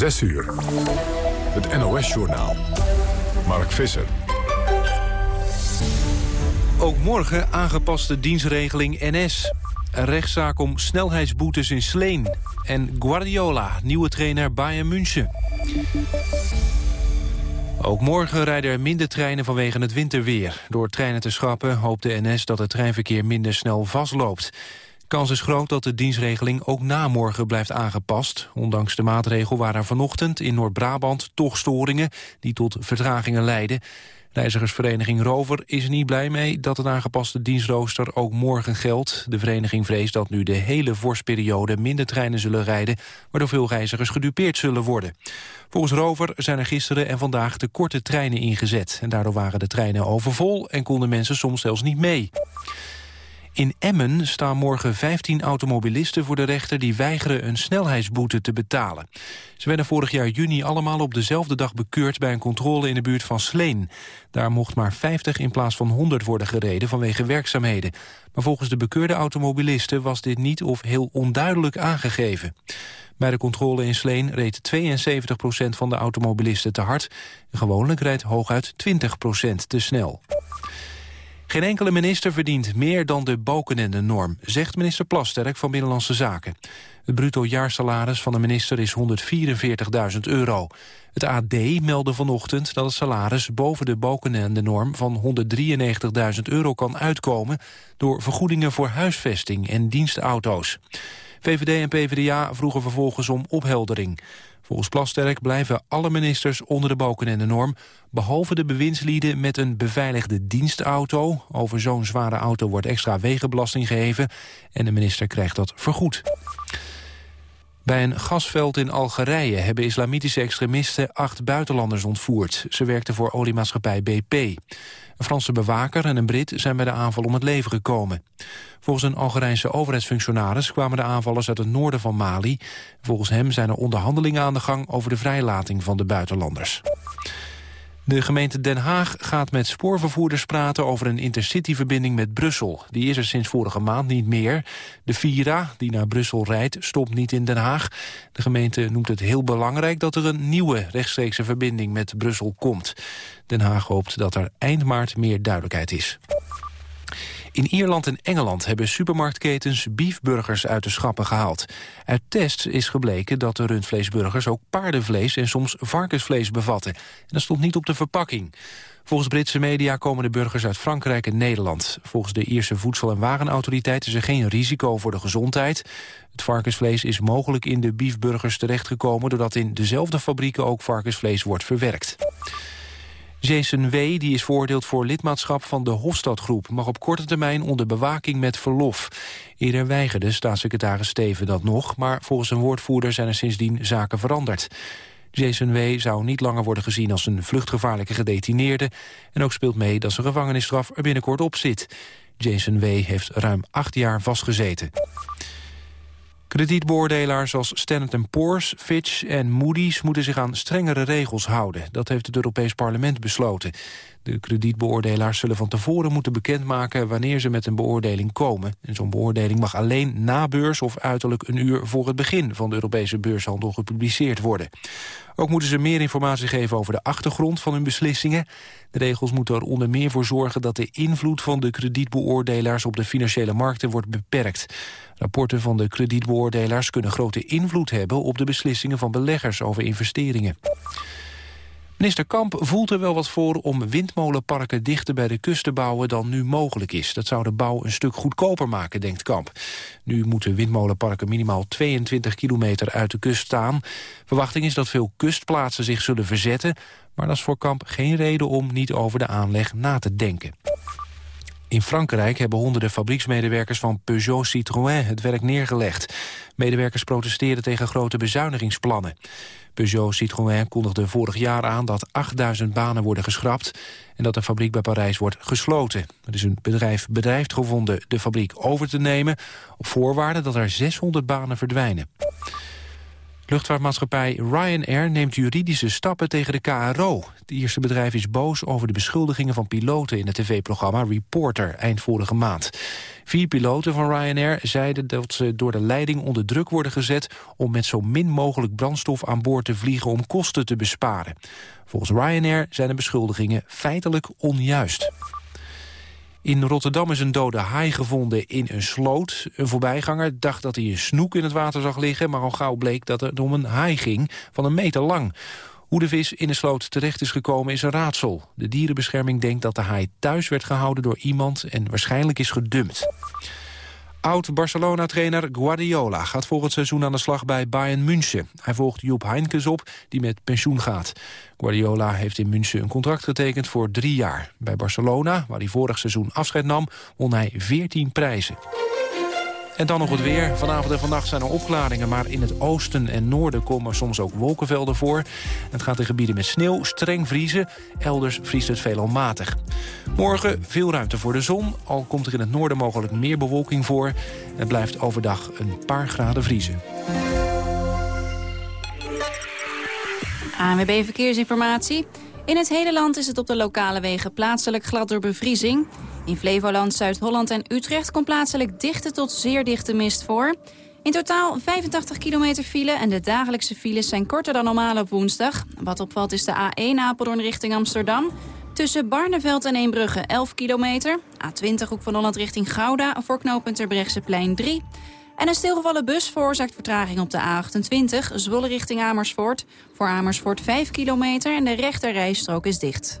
6 uur. Het NOS-journaal. Mark Visser. Ook morgen aangepaste dienstregeling NS. Een rechtszaak om snelheidsboetes in Sleen. En Guardiola, nieuwe trainer Bayern München. Ook morgen rijden er minder treinen vanwege het winterweer. Door treinen te schrappen hoopt de NS dat het treinverkeer minder snel vastloopt. Kans is groot dat de dienstregeling ook na morgen blijft aangepast. Ondanks de maatregel waren er vanochtend in Noord-Brabant toch storingen... die tot vertragingen leiden. Reizigersvereniging Rover is er niet blij mee dat het aangepaste dienstrooster ook morgen geldt. De vereniging vreest dat nu de hele vorstperiode minder treinen zullen rijden, waardoor veel reizigers gedupeerd zullen worden. Volgens Rover zijn er gisteren en vandaag te korte treinen ingezet. En daardoor waren de treinen overvol en konden mensen soms zelfs niet mee. In Emmen staan morgen 15 automobilisten voor de rechter... die weigeren een snelheidsboete te betalen. Ze werden vorig jaar juni allemaal op dezelfde dag bekeurd... bij een controle in de buurt van Sleen. Daar mocht maar 50 in plaats van 100 worden gereden vanwege werkzaamheden. Maar volgens de bekeurde automobilisten was dit niet of heel onduidelijk aangegeven. Bij de controle in Sleen reed 72% van de automobilisten te hard. Gewoonlijk rijdt hooguit 20% te snel. Geen enkele minister verdient meer dan de Balkenende-norm, zegt minister Plasterk van Binnenlandse Zaken. Het bruto jaarsalaris van de minister is 144.000 euro. Het AD meldde vanochtend dat het salaris boven de Balkenende-norm van 193.000 euro kan uitkomen door vergoedingen voor huisvesting en dienstauto's. VVD en PvdA vroegen vervolgens om opheldering. Volgens Plasterk blijven alle ministers onder de balken en de norm... behalve de bewindslieden met een beveiligde dienstauto. Over zo'n zware auto wordt extra wegenbelasting geheven... en de minister krijgt dat vergoed. Bij een gasveld in Algerije hebben islamitische extremisten acht buitenlanders ontvoerd. Ze werkten voor oliemaatschappij BP. Een Franse bewaker en een Brit zijn bij de aanval om het leven gekomen. Volgens een Algerijnse overheidsfunctionaris kwamen de aanvallers uit het noorden van Mali. Volgens hem zijn er onderhandelingen aan de gang over de vrijlating van de buitenlanders. De gemeente Den Haag gaat met spoorvervoerders praten over een intercityverbinding met Brussel. Die is er sinds vorige maand niet meer. De Vira, die naar Brussel rijdt, stopt niet in Den Haag. De gemeente noemt het heel belangrijk dat er een nieuwe rechtstreekse verbinding met Brussel komt. Den Haag hoopt dat er eind maart meer duidelijkheid is. In Ierland en Engeland hebben supermarktketens beefburgers uit de schappen gehaald. Uit tests is gebleken dat de rundvleesburgers ook paardenvlees en soms varkensvlees bevatten. En dat stond niet op de verpakking. Volgens Britse media komen de burgers uit Frankrijk en Nederland. Volgens de Ierse Voedsel- en Wagenautoriteit is er geen risico voor de gezondheid. Het varkensvlees is mogelijk in de beefburgers terechtgekomen... doordat in dezelfde fabrieken ook varkensvlees wordt verwerkt. Jason W., die is veroordeeld voor lidmaatschap van de Hofstadgroep... mag op korte termijn onder bewaking met verlof. Eerder weigerde staatssecretaris Steven dat nog... maar volgens een woordvoerder zijn er sindsdien zaken veranderd. Jason W. zou niet langer worden gezien als een vluchtgevaarlijke gedetineerde... en ook speelt mee dat zijn gevangenisstraf er binnenkort op zit. Jason W. heeft ruim acht jaar vastgezeten. Kredietbeoordelaars als Standard Poor's, Fitch en Moody's moeten zich aan strengere regels houden. Dat heeft het Europees Parlement besloten. De kredietbeoordelaars zullen van tevoren moeten bekendmaken wanneer ze met een beoordeling komen. En zo'n beoordeling mag alleen na beurs of uiterlijk een uur voor het begin van de Europese beurshandel gepubliceerd worden. Ook moeten ze meer informatie geven over de achtergrond van hun beslissingen. De regels moeten er onder meer voor zorgen dat de invloed van de kredietbeoordelaars op de financiële markten wordt beperkt. Rapporten van de kredietbeoordelaars kunnen grote invloed hebben op de beslissingen van beleggers over investeringen. Minister Kamp voelt er wel wat voor om windmolenparken dichter bij de kust te bouwen dan nu mogelijk is. Dat zou de bouw een stuk goedkoper maken, denkt Kamp. Nu moeten windmolenparken minimaal 22 kilometer uit de kust staan. Verwachting is dat veel kustplaatsen zich zullen verzetten, maar dat is voor Kamp geen reden om niet over de aanleg na te denken. In Frankrijk hebben honderden fabrieksmedewerkers van Peugeot Citroën het werk neergelegd. Medewerkers protesteerden tegen grote bezuinigingsplannen. Peugeot Citroën kondigde vorig jaar aan dat 8000 banen worden geschrapt... en dat de fabriek bij Parijs wordt gesloten. Er is een bedrijf bedrijft gevonden de fabriek over te nemen... op voorwaarde dat er 600 banen verdwijnen. Luchtvaartmaatschappij Ryanair neemt juridische stappen tegen de KRO. Het eerste bedrijf is boos over de beschuldigingen van piloten... in het tv-programma Reporter eind vorige maand. Vier piloten van Ryanair zeiden dat ze door de leiding onder druk worden gezet... om met zo min mogelijk brandstof aan boord te vliegen om kosten te besparen. Volgens Ryanair zijn de beschuldigingen feitelijk onjuist. In Rotterdam is een dode haai gevonden in een sloot. Een voorbijganger dacht dat hij een snoek in het water zag liggen... maar al gauw bleek dat het om een haai ging van een meter lang. Hoe de vis in de sloot terecht is gekomen is een raadsel. De dierenbescherming denkt dat de haai thuis werd gehouden door iemand... en waarschijnlijk is gedumpt. Oud-Barcelona-trainer Guardiola gaat volgend seizoen aan de slag bij Bayern München. Hij volgt Joep Heinkes op, die met pensioen gaat. Guardiola heeft in München een contract getekend voor drie jaar. Bij Barcelona, waar hij vorig seizoen afscheid nam, won hij 14 prijzen. En dan nog het weer. Vanavond en vannacht zijn er opklaringen... maar in het oosten en noorden komen soms ook wolkenvelden voor. Het gaat in gebieden met sneeuw, streng vriezen. Elders vriest het veelal matig. Morgen veel ruimte voor de zon, al komt er in het noorden mogelijk meer bewolking voor. Het blijft overdag een paar graden vriezen. ANWB Verkeersinformatie. In het hele land is het op de lokale wegen plaatselijk glad door bevriezing. In Flevoland, Zuid-Holland en Utrecht komt plaatselijk dichte tot zeer dichte mist voor. In totaal 85 kilometer file en de dagelijkse files zijn korter dan normaal op woensdag. Wat opvalt is de A1 Apeldoorn richting Amsterdam. Tussen Barneveld en Eembrugge 11 kilometer. A20 Hoek van Holland richting Gouda voor knooppunt plein 3. En een stilgevallen bus veroorzaakt vertraging op de A28, Zwolle richting Amersfoort. Voor Amersfoort 5 kilometer en de rechterrijstrook is dicht.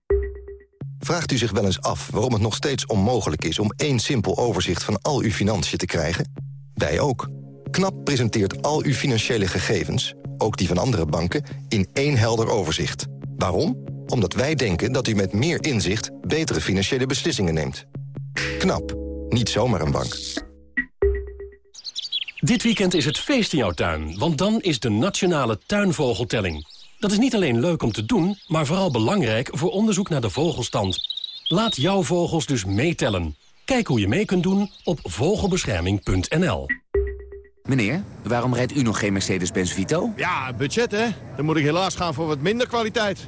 Vraagt u zich wel eens af waarom het nog steeds onmogelijk is... om één simpel overzicht van al uw financiën te krijgen? Wij ook. KNAP presenteert al uw financiële gegevens, ook die van andere banken... in één helder overzicht. Waarom? Omdat wij denken dat u met meer inzicht betere financiële beslissingen neemt. KNAP. Niet zomaar een bank. Dit weekend is het feest in jouw tuin, want dan is de Nationale Tuinvogeltelling. Dat is niet alleen leuk om te doen, maar vooral belangrijk voor onderzoek naar de vogelstand. Laat jouw vogels dus meetellen. Kijk hoe je mee kunt doen op vogelbescherming.nl. Meneer, waarom rijdt u nog geen Mercedes-Benz Vito? Ja, budget hè. Dan moet ik helaas gaan voor wat minder kwaliteit.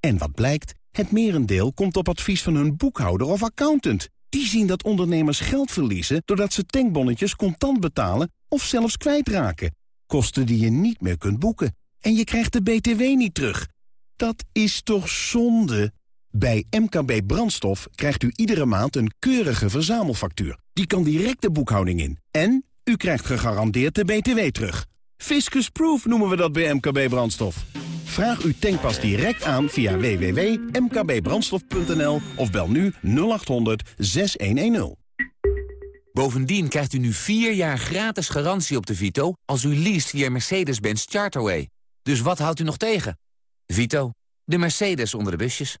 En wat blijkt? Het merendeel komt op advies van hun boekhouder of accountant. Die zien dat ondernemers geld verliezen doordat ze tankbonnetjes contant betalen of zelfs kwijtraken. Kosten die je niet meer kunt boeken. En je krijgt de BTW niet terug. Dat is toch zonde? Bij MKB Brandstof krijgt u iedere maand een keurige verzamelfactuur. Die kan direct de boekhouding in. En u krijgt gegarandeerd de BTW terug. Fiscus Proof noemen we dat bij MKB Brandstof. Vraag uw tankpas direct aan via www.mkbbrandstof.nl of bel nu 0800 6110. Bovendien krijgt u nu 4 jaar gratis garantie op de Vito... als u leest via Mercedes-Benz Charterway. Dus wat houdt u nog tegen? Vito, de Mercedes onder de busjes.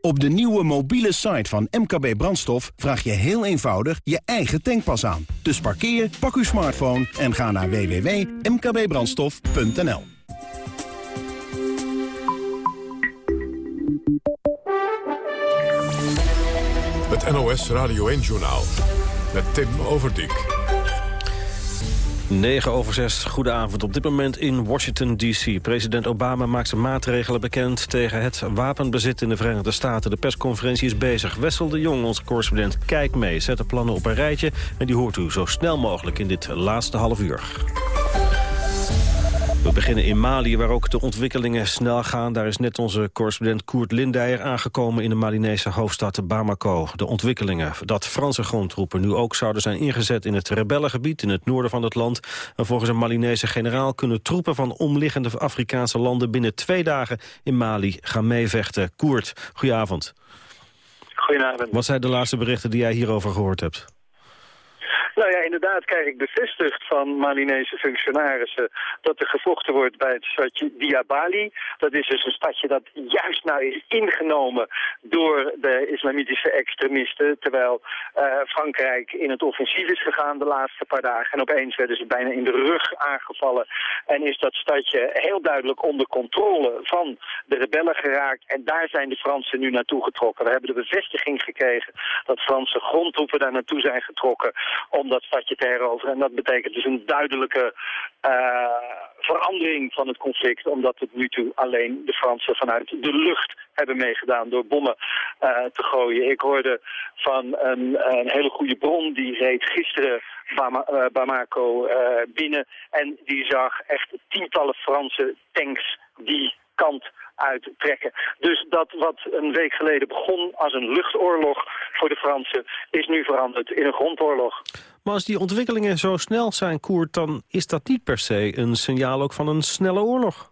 Op de nieuwe mobiele site van MKB Brandstof vraag je heel eenvoudig je eigen tankpas aan. Dus parkeer, pak uw smartphone en ga naar www.mkbbrandstof.nl. NOS Radio 1-journaal met Tim Overdijk. 9 over 6, goedenavond. Op dit moment in Washington, D.C. President Obama maakt zijn maatregelen bekend... tegen het wapenbezit in de Verenigde Staten. De persconferentie is bezig. Wessel de Jong, onze correspondent, kijkt mee. Zet de plannen op een rijtje en die hoort u zo snel mogelijk... in dit laatste half uur. We beginnen in Mali, waar ook de ontwikkelingen snel gaan. Daar is net onze correspondent Koert Lindijer aangekomen... in de Malinese hoofdstad Bamako. De ontwikkelingen dat Franse grondtroepen nu ook zouden zijn ingezet... in het rebellengebied in het noorden van het land. En volgens een Malinese generaal kunnen troepen van omliggende Afrikaanse landen... binnen twee dagen in Mali gaan meevechten. Koert, goedenavond. Goedenavond. Wat zijn de laatste berichten die jij hierover gehoord hebt? Nou ja, inderdaad krijg ik bevestigd van Malinese functionarissen dat er gevochten wordt bij het stadje Diabali. Dat is dus een stadje dat juist nou is ingenomen door de islamitische extremisten, terwijl uh, Frankrijk in het offensief is gegaan de laatste paar dagen. En opeens werden ze bijna in de rug aangevallen en is dat stadje heel duidelijk onder controle van de rebellen geraakt. En daar zijn de Fransen nu naartoe getrokken. We hebben de bevestiging gekregen dat Franse grondtroepen daar naartoe zijn getrokken om om dat stadje te heroveren. En dat betekent dus een duidelijke uh, verandering van het conflict, omdat het nu toe alleen de Fransen vanuit de lucht hebben meegedaan door bommen uh, te gooien. Ik hoorde van een, een, hele goede bron, die reed gisteren uh, Bamako binnen en die zag echt tientallen Franse tanks die kant uittrekken. Dus dat wat een week geleden begon als een luchtoorlog voor de Fransen... is nu veranderd in een grondoorlog. Maar als die ontwikkelingen zo snel zijn, Koert... dan is dat niet per se een signaal ook van een snelle oorlog.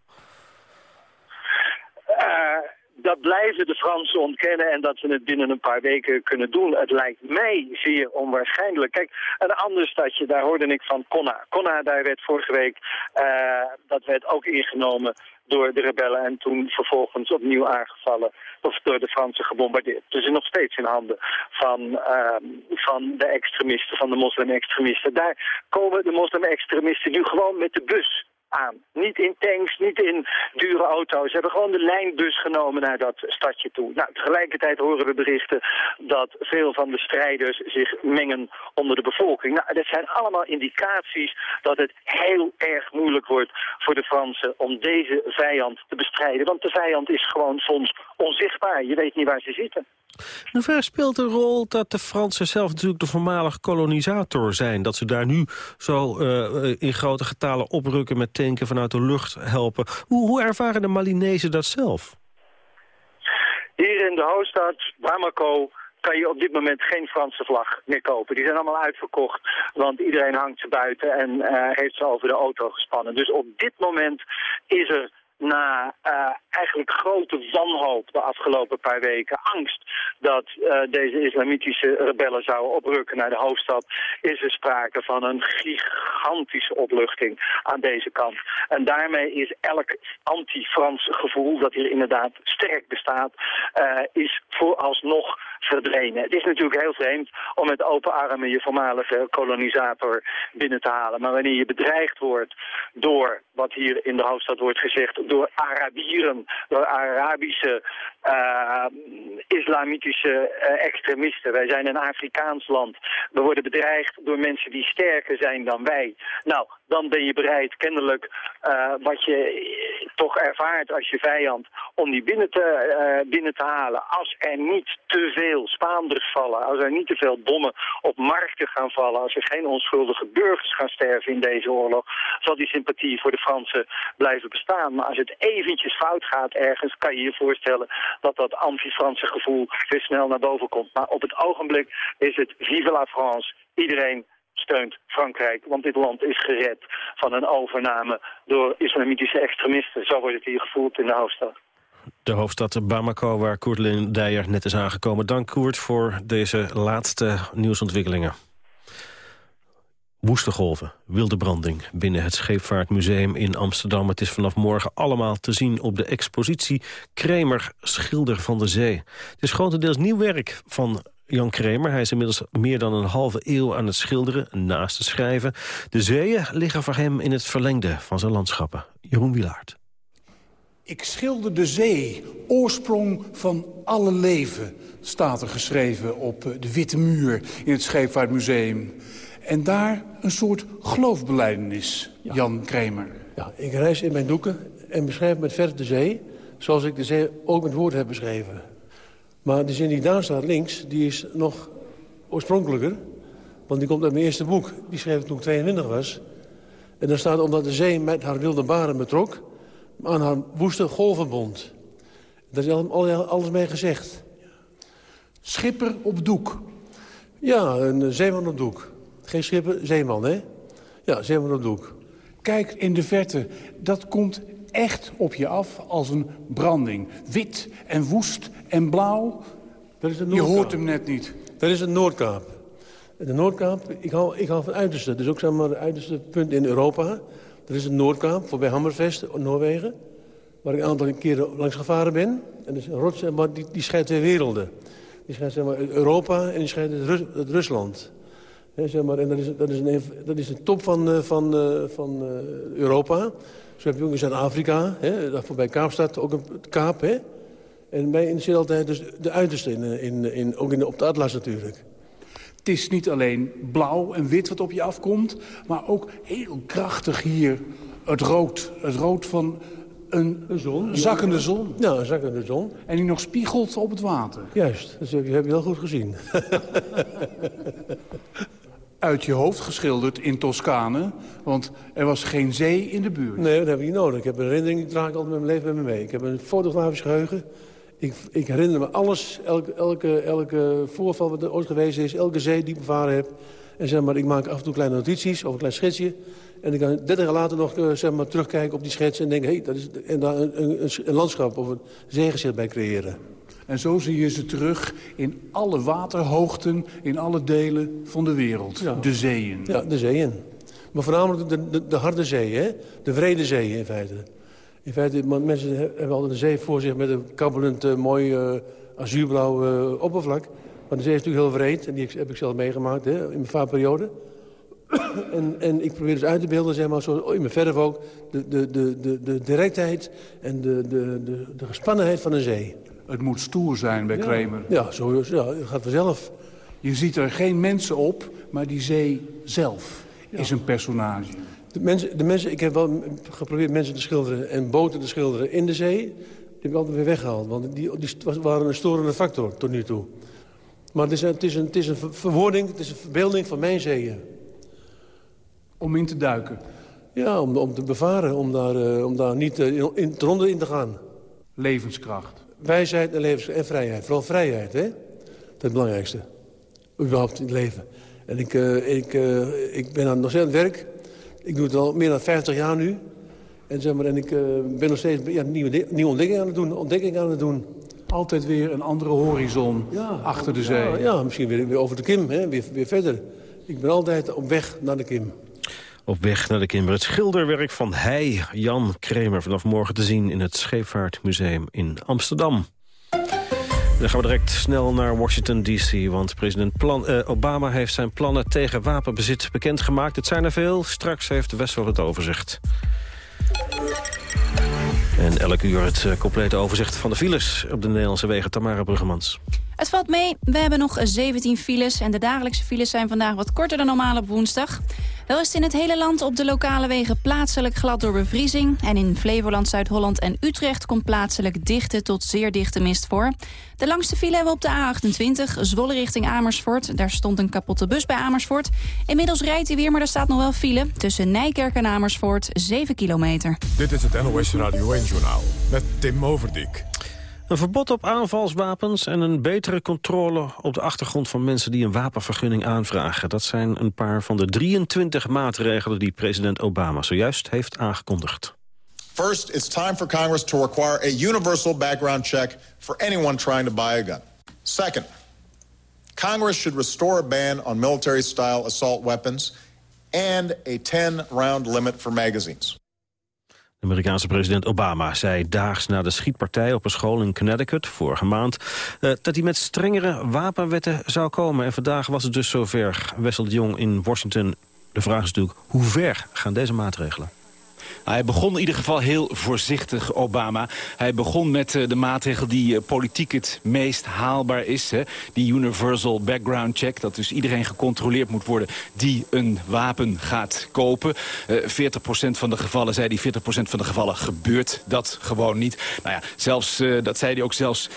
Uh, dat blijven de Fransen ontkennen en dat ze het binnen een paar weken kunnen doen. Het lijkt mij zeer onwaarschijnlijk. Kijk, een ander stadje, daar hoorde ik van Konna. Konna, daar werd vorige week, uh, dat werd ook ingenomen door de rebellen en toen vervolgens opnieuw aangevallen of door de Fransen gebombardeerd. Dus nog steeds in handen van, uh, van de extremisten, van de moslim-extremisten. Daar komen de moslim-extremisten nu gewoon met de bus Niet in tanks, niet in dure auto's. Ze hebben gewoon de lijnbus genomen naar dat stadje toe. Nou, tegelijkertijd horen we berichten dat veel van de strijders zich mengen onder de bevolking. Nou, dat zijn allemaal indicaties dat het heel erg moeilijk wordt voor de Fransen om deze vijand te bestrijden. Want de vijand is gewoon soms onzichtbaar. Je weet niet waar ze zitten. In hoeverre speelt een rol dat de Fransen zelf natuurlijk de voormalig kolonisator zijn? Dat ze daar nu zo uh, in grote getalen oprukken met tanken vanuit de lucht helpen. Hoe, hoe ervaren de Malinezen dat zelf? Hier in de hoofdstad Bamako kan je op dit moment geen Franse vlag meer kopen. Die zijn allemaal uitverkocht, want iedereen hangt ze buiten en uh, heeft ze over de auto gespannen. Dus op dit moment is er na uh, eigenlijk grote wanhoop de afgelopen paar weken, angst dat uh, deze islamitische rebellen zouden oprukken naar de hoofdstad, is er sprake van een gigantische opluchting aan deze kant. En daarmee is elk anti-Frans gevoel dat hier inderdaad sterk bestaat, uh, is vooralsnog verdwenen. Het is natuurlijk heel vreemd om met open armen je voormalige kolonisator binnen te halen. Maar wanneer je bedreigd wordt door, wat hier in de hoofdstad wordt gezegd, door Arabieren, door Arabische uh, islamitische uh, extremisten. Wij zijn een Afrikaans land. We worden bedreigd door mensen die sterker zijn dan wij. Nou, dan ben je bereid kennelijk uh, wat je toch ervaart als je vijand om die binnen te, binnen te halen. Als er niet te veel Spaanders vallen, als er niet te veel bommen op markten gaan vallen, als er geen onschuldige burgers gaan sterven in deze oorlog, zal die sympathie voor de Fransen blijven bestaan. Maar als het eventjes fout gaat ergens, kan je je voorstellen dat dat anti-Franse gevoel weer snel naar boven komt. Maar op het ogenblik is het vive la France. Iedereen steunt Frankrijk, want dit land is gered van een overname door islamitische extremisten. Zo wordt het hier gevoeld in de hoofdstad. De hoofdstad Bamako, waar Koert Lindijer net is aangekomen. Dank Koert voor deze laatste nieuwsontwikkelingen. Woeste golven, wilde branding binnen het Scheepvaartmuseum in Amsterdam. Het is vanaf morgen allemaal te zien op de expositie Kremer, Schilder van de Zee. Het is grotendeels nieuw werk van Jan Kremer. Hij is inmiddels meer dan een halve eeuw aan het schilderen, naast het schrijven. De zeeën liggen voor hem in het verlengde van zijn landschappen. Jeroen Wilaert. Ik schilder de zee, oorsprong van alle leven, staat er geschreven op de Witte Muur in het Scheepvaartmuseum. En daar een soort geloofbeleidenis, Jan Kramer. Ja, ik reis in mijn doeken en beschrijf met verf de zee... zoals ik de zee ook met woorden heb beschreven. Maar de zin die daar staat links, die is nog oorspronkelijker. Want die komt uit mijn eerste boek. Die schreef ik toen ik 22 was. En daar staat omdat de zee met haar wilde baren betrok... aan haar woeste golven bond. Daar is alles mee gezegd. Schipper op doek. Ja, een zeeman op doek. Geen schipper, zeeman, hè? Ja, zeeman op doek. Kijk in de verte, dat komt echt op je af als een branding. Wit en woest en blauw. Dat is je hoort hem net niet. Dat is een Noordkaap. De Noordkaap, ik hou, ik hou van uiterste. Dus ook zeg maar het uiterste punt in Europa. Dat is het Noordkaap, voorbij Hammerfest, Noorwegen. Waar ik een aantal keren langs gevaren ben. En dat is een rots, maar die, die scheidt twee werelden. Die scheidt zeg maar, Europa en die scheidt het, Rus, het Rusland. Zeg maar, en dat is, dat, is een, dat is de top van, eh, van, uh, van uh, Europa. Zo heb je ook in Zuid-Afrika, voorbij Kaapstad, ook een Kaap. Hè? En mij interesseert altijd dus de uiterste, in, in, in, ook in op de atlas natuurlijk. Het is niet alleen blauw en wit wat op je afkomt... maar ook heel krachtig hier het rood. Het rood van een, een, zon. een zakkende zon. Ja, een zakkende zon. En die nog spiegelt op het water. Juist, dat heb je, heb je heel goed gezien. Uit je hoofd geschilderd in Toscane, want er was geen zee in de buurt. Nee, dat heb ik niet nodig. Ik heb een herinnering, die draag ik altijd mijn leven met me mee. Ik heb een fotografisch geheugen. Ik, ik herinner me alles, elke, elke, elke voorval wat er ooit geweest is... elke zee die ik bevaren heb. En zeg maar, ik maak af en toe kleine notities of een klein schetsje. En ik kan 30 jaar later nog uh, zeg maar, terugkijken op die schets... en denken, hé, hey, dat is, en daar een, een, een, landschap of een zeegezicht bij creëren. En zo zie je ze terug in alle waterhoogten, in alle delen van de wereld. Ja. De zeeën. Ja, de zeeën. Maar voornamelijk de, de, de harde zeeën, hè? de vrede zeeën in feite. In feite, mensen hebben altijd de zee voor zich met een kabbelend, uh, mooi uh, azuurblauw uh, oppervlak. Maar de zee is natuurlijk heel vreed en die heb ik zelf meegemaakt hè, in mijn vaarperiode. En, en ik probeer dus uit te beelden, zeg maar, zo, in mijn verf ook, de, de, de, de, de directheid en de, de, de, de gespannenheid van een zee. Het moet stoer zijn bij ja. Kramer. Ja, zo, ja, dat gaat vanzelf. Je ziet er geen mensen op, maar die zee zelf ja. is een personage. De mensen, de mensen, ik heb wel geprobeerd mensen te schilderen en boten te schilderen in de zee. Die heb ik altijd weer weggehaald, want die, die waren een storende factor tot nu toe. Maar het is, een, het, is een, het is een verwoording, het is een verbeelding van mijn zeeën. Om in te duiken? Ja, om, om te bevaren, om daar, uh, om daar niet uh, in, in, te gaan. Levenskracht? Wijsheid en, levens en vrijheid. Vooral vrijheid, hè? Dat is het belangrijkste. Überhaupt in het leven. En ik, uh, ik, ik ben aan, nog steeds aan het werk. Ik doe het al meer dan 50 jaar nu. En, zeg maar, en ik ben nog steeds ja, nieuwe, nieuwe ontdekkingen aan het doen. Ontdekkingen aan het doen. Altijd weer een andere horizon ja, achter de zee. Ja, ja misschien weer, weer over de Kim, hè? Weer, weer verder. Ik ben altijd op weg naar de Kim. Op weg naar de Kimber. Het schilderwerk van hij, Jan Kremer, vanaf morgen te zien in het Scheepvaartmuseum in Amsterdam. Dan gaan we direct snel naar Washington D.C., want president Plan uh, Obama heeft zijn plannen tegen wapenbezit bekendgemaakt. Het zijn er veel. Straks heeft Wessel het overzicht. En elk uur het uh, complete overzicht van de files op de Nederlandse wegen. Tamara Bruggemans. Het valt mee. We hebben nog 17 files en de dagelijkse files zijn vandaag wat korter dan normaal op woensdag. Wel is het in het hele land op de lokale wegen plaatselijk glad door bevriezing. En in Flevoland, Zuid-Holland en Utrecht komt plaatselijk dichte tot zeer dichte mist voor. De langste file hebben we op de A28, Zwolle richting Amersfoort. Daar stond een kapotte bus bij Amersfoort. Inmiddels rijdt hij weer, maar er staat nog wel file. Tussen Nijkerk en Amersfoort, 7 kilometer. Dit is het NOS Radio 1-journaal met Tim Overdijk. Een verbod op aanvalswapens en een betere controle op de achtergrond van mensen die een wapenvergunning aanvragen. Dat zijn een paar van de 23 maatregelen die president Obama zojuist heeft aangekondigd. First, it's time for Congress to require a universal background check for anyone trying to buy a gun. Second, Congress should restore a ban on military-style assault weapons and a 10-round limit for magazines. Amerikaanse president Obama zei daags na de schietpartij op een school in Connecticut vorige maand uh, dat hij met strengere wapenwetten zou komen. En vandaag was het dus zover. Wessel de Jong in Washington. De vraag is natuurlijk, hoe ver gaan deze maatregelen? Hij begon in ieder geval heel voorzichtig, Obama. Hij begon met uh, de maatregel die uh, politiek het meest haalbaar is. Hè? Die universal background check. Dat dus iedereen gecontroleerd moet worden die een wapen gaat kopen. Uh, 40% van de gevallen, zei hij, 40% van de gevallen gebeurt dat gewoon niet. Nou ja, zelfs, dat zei hij ook, zelfs 70%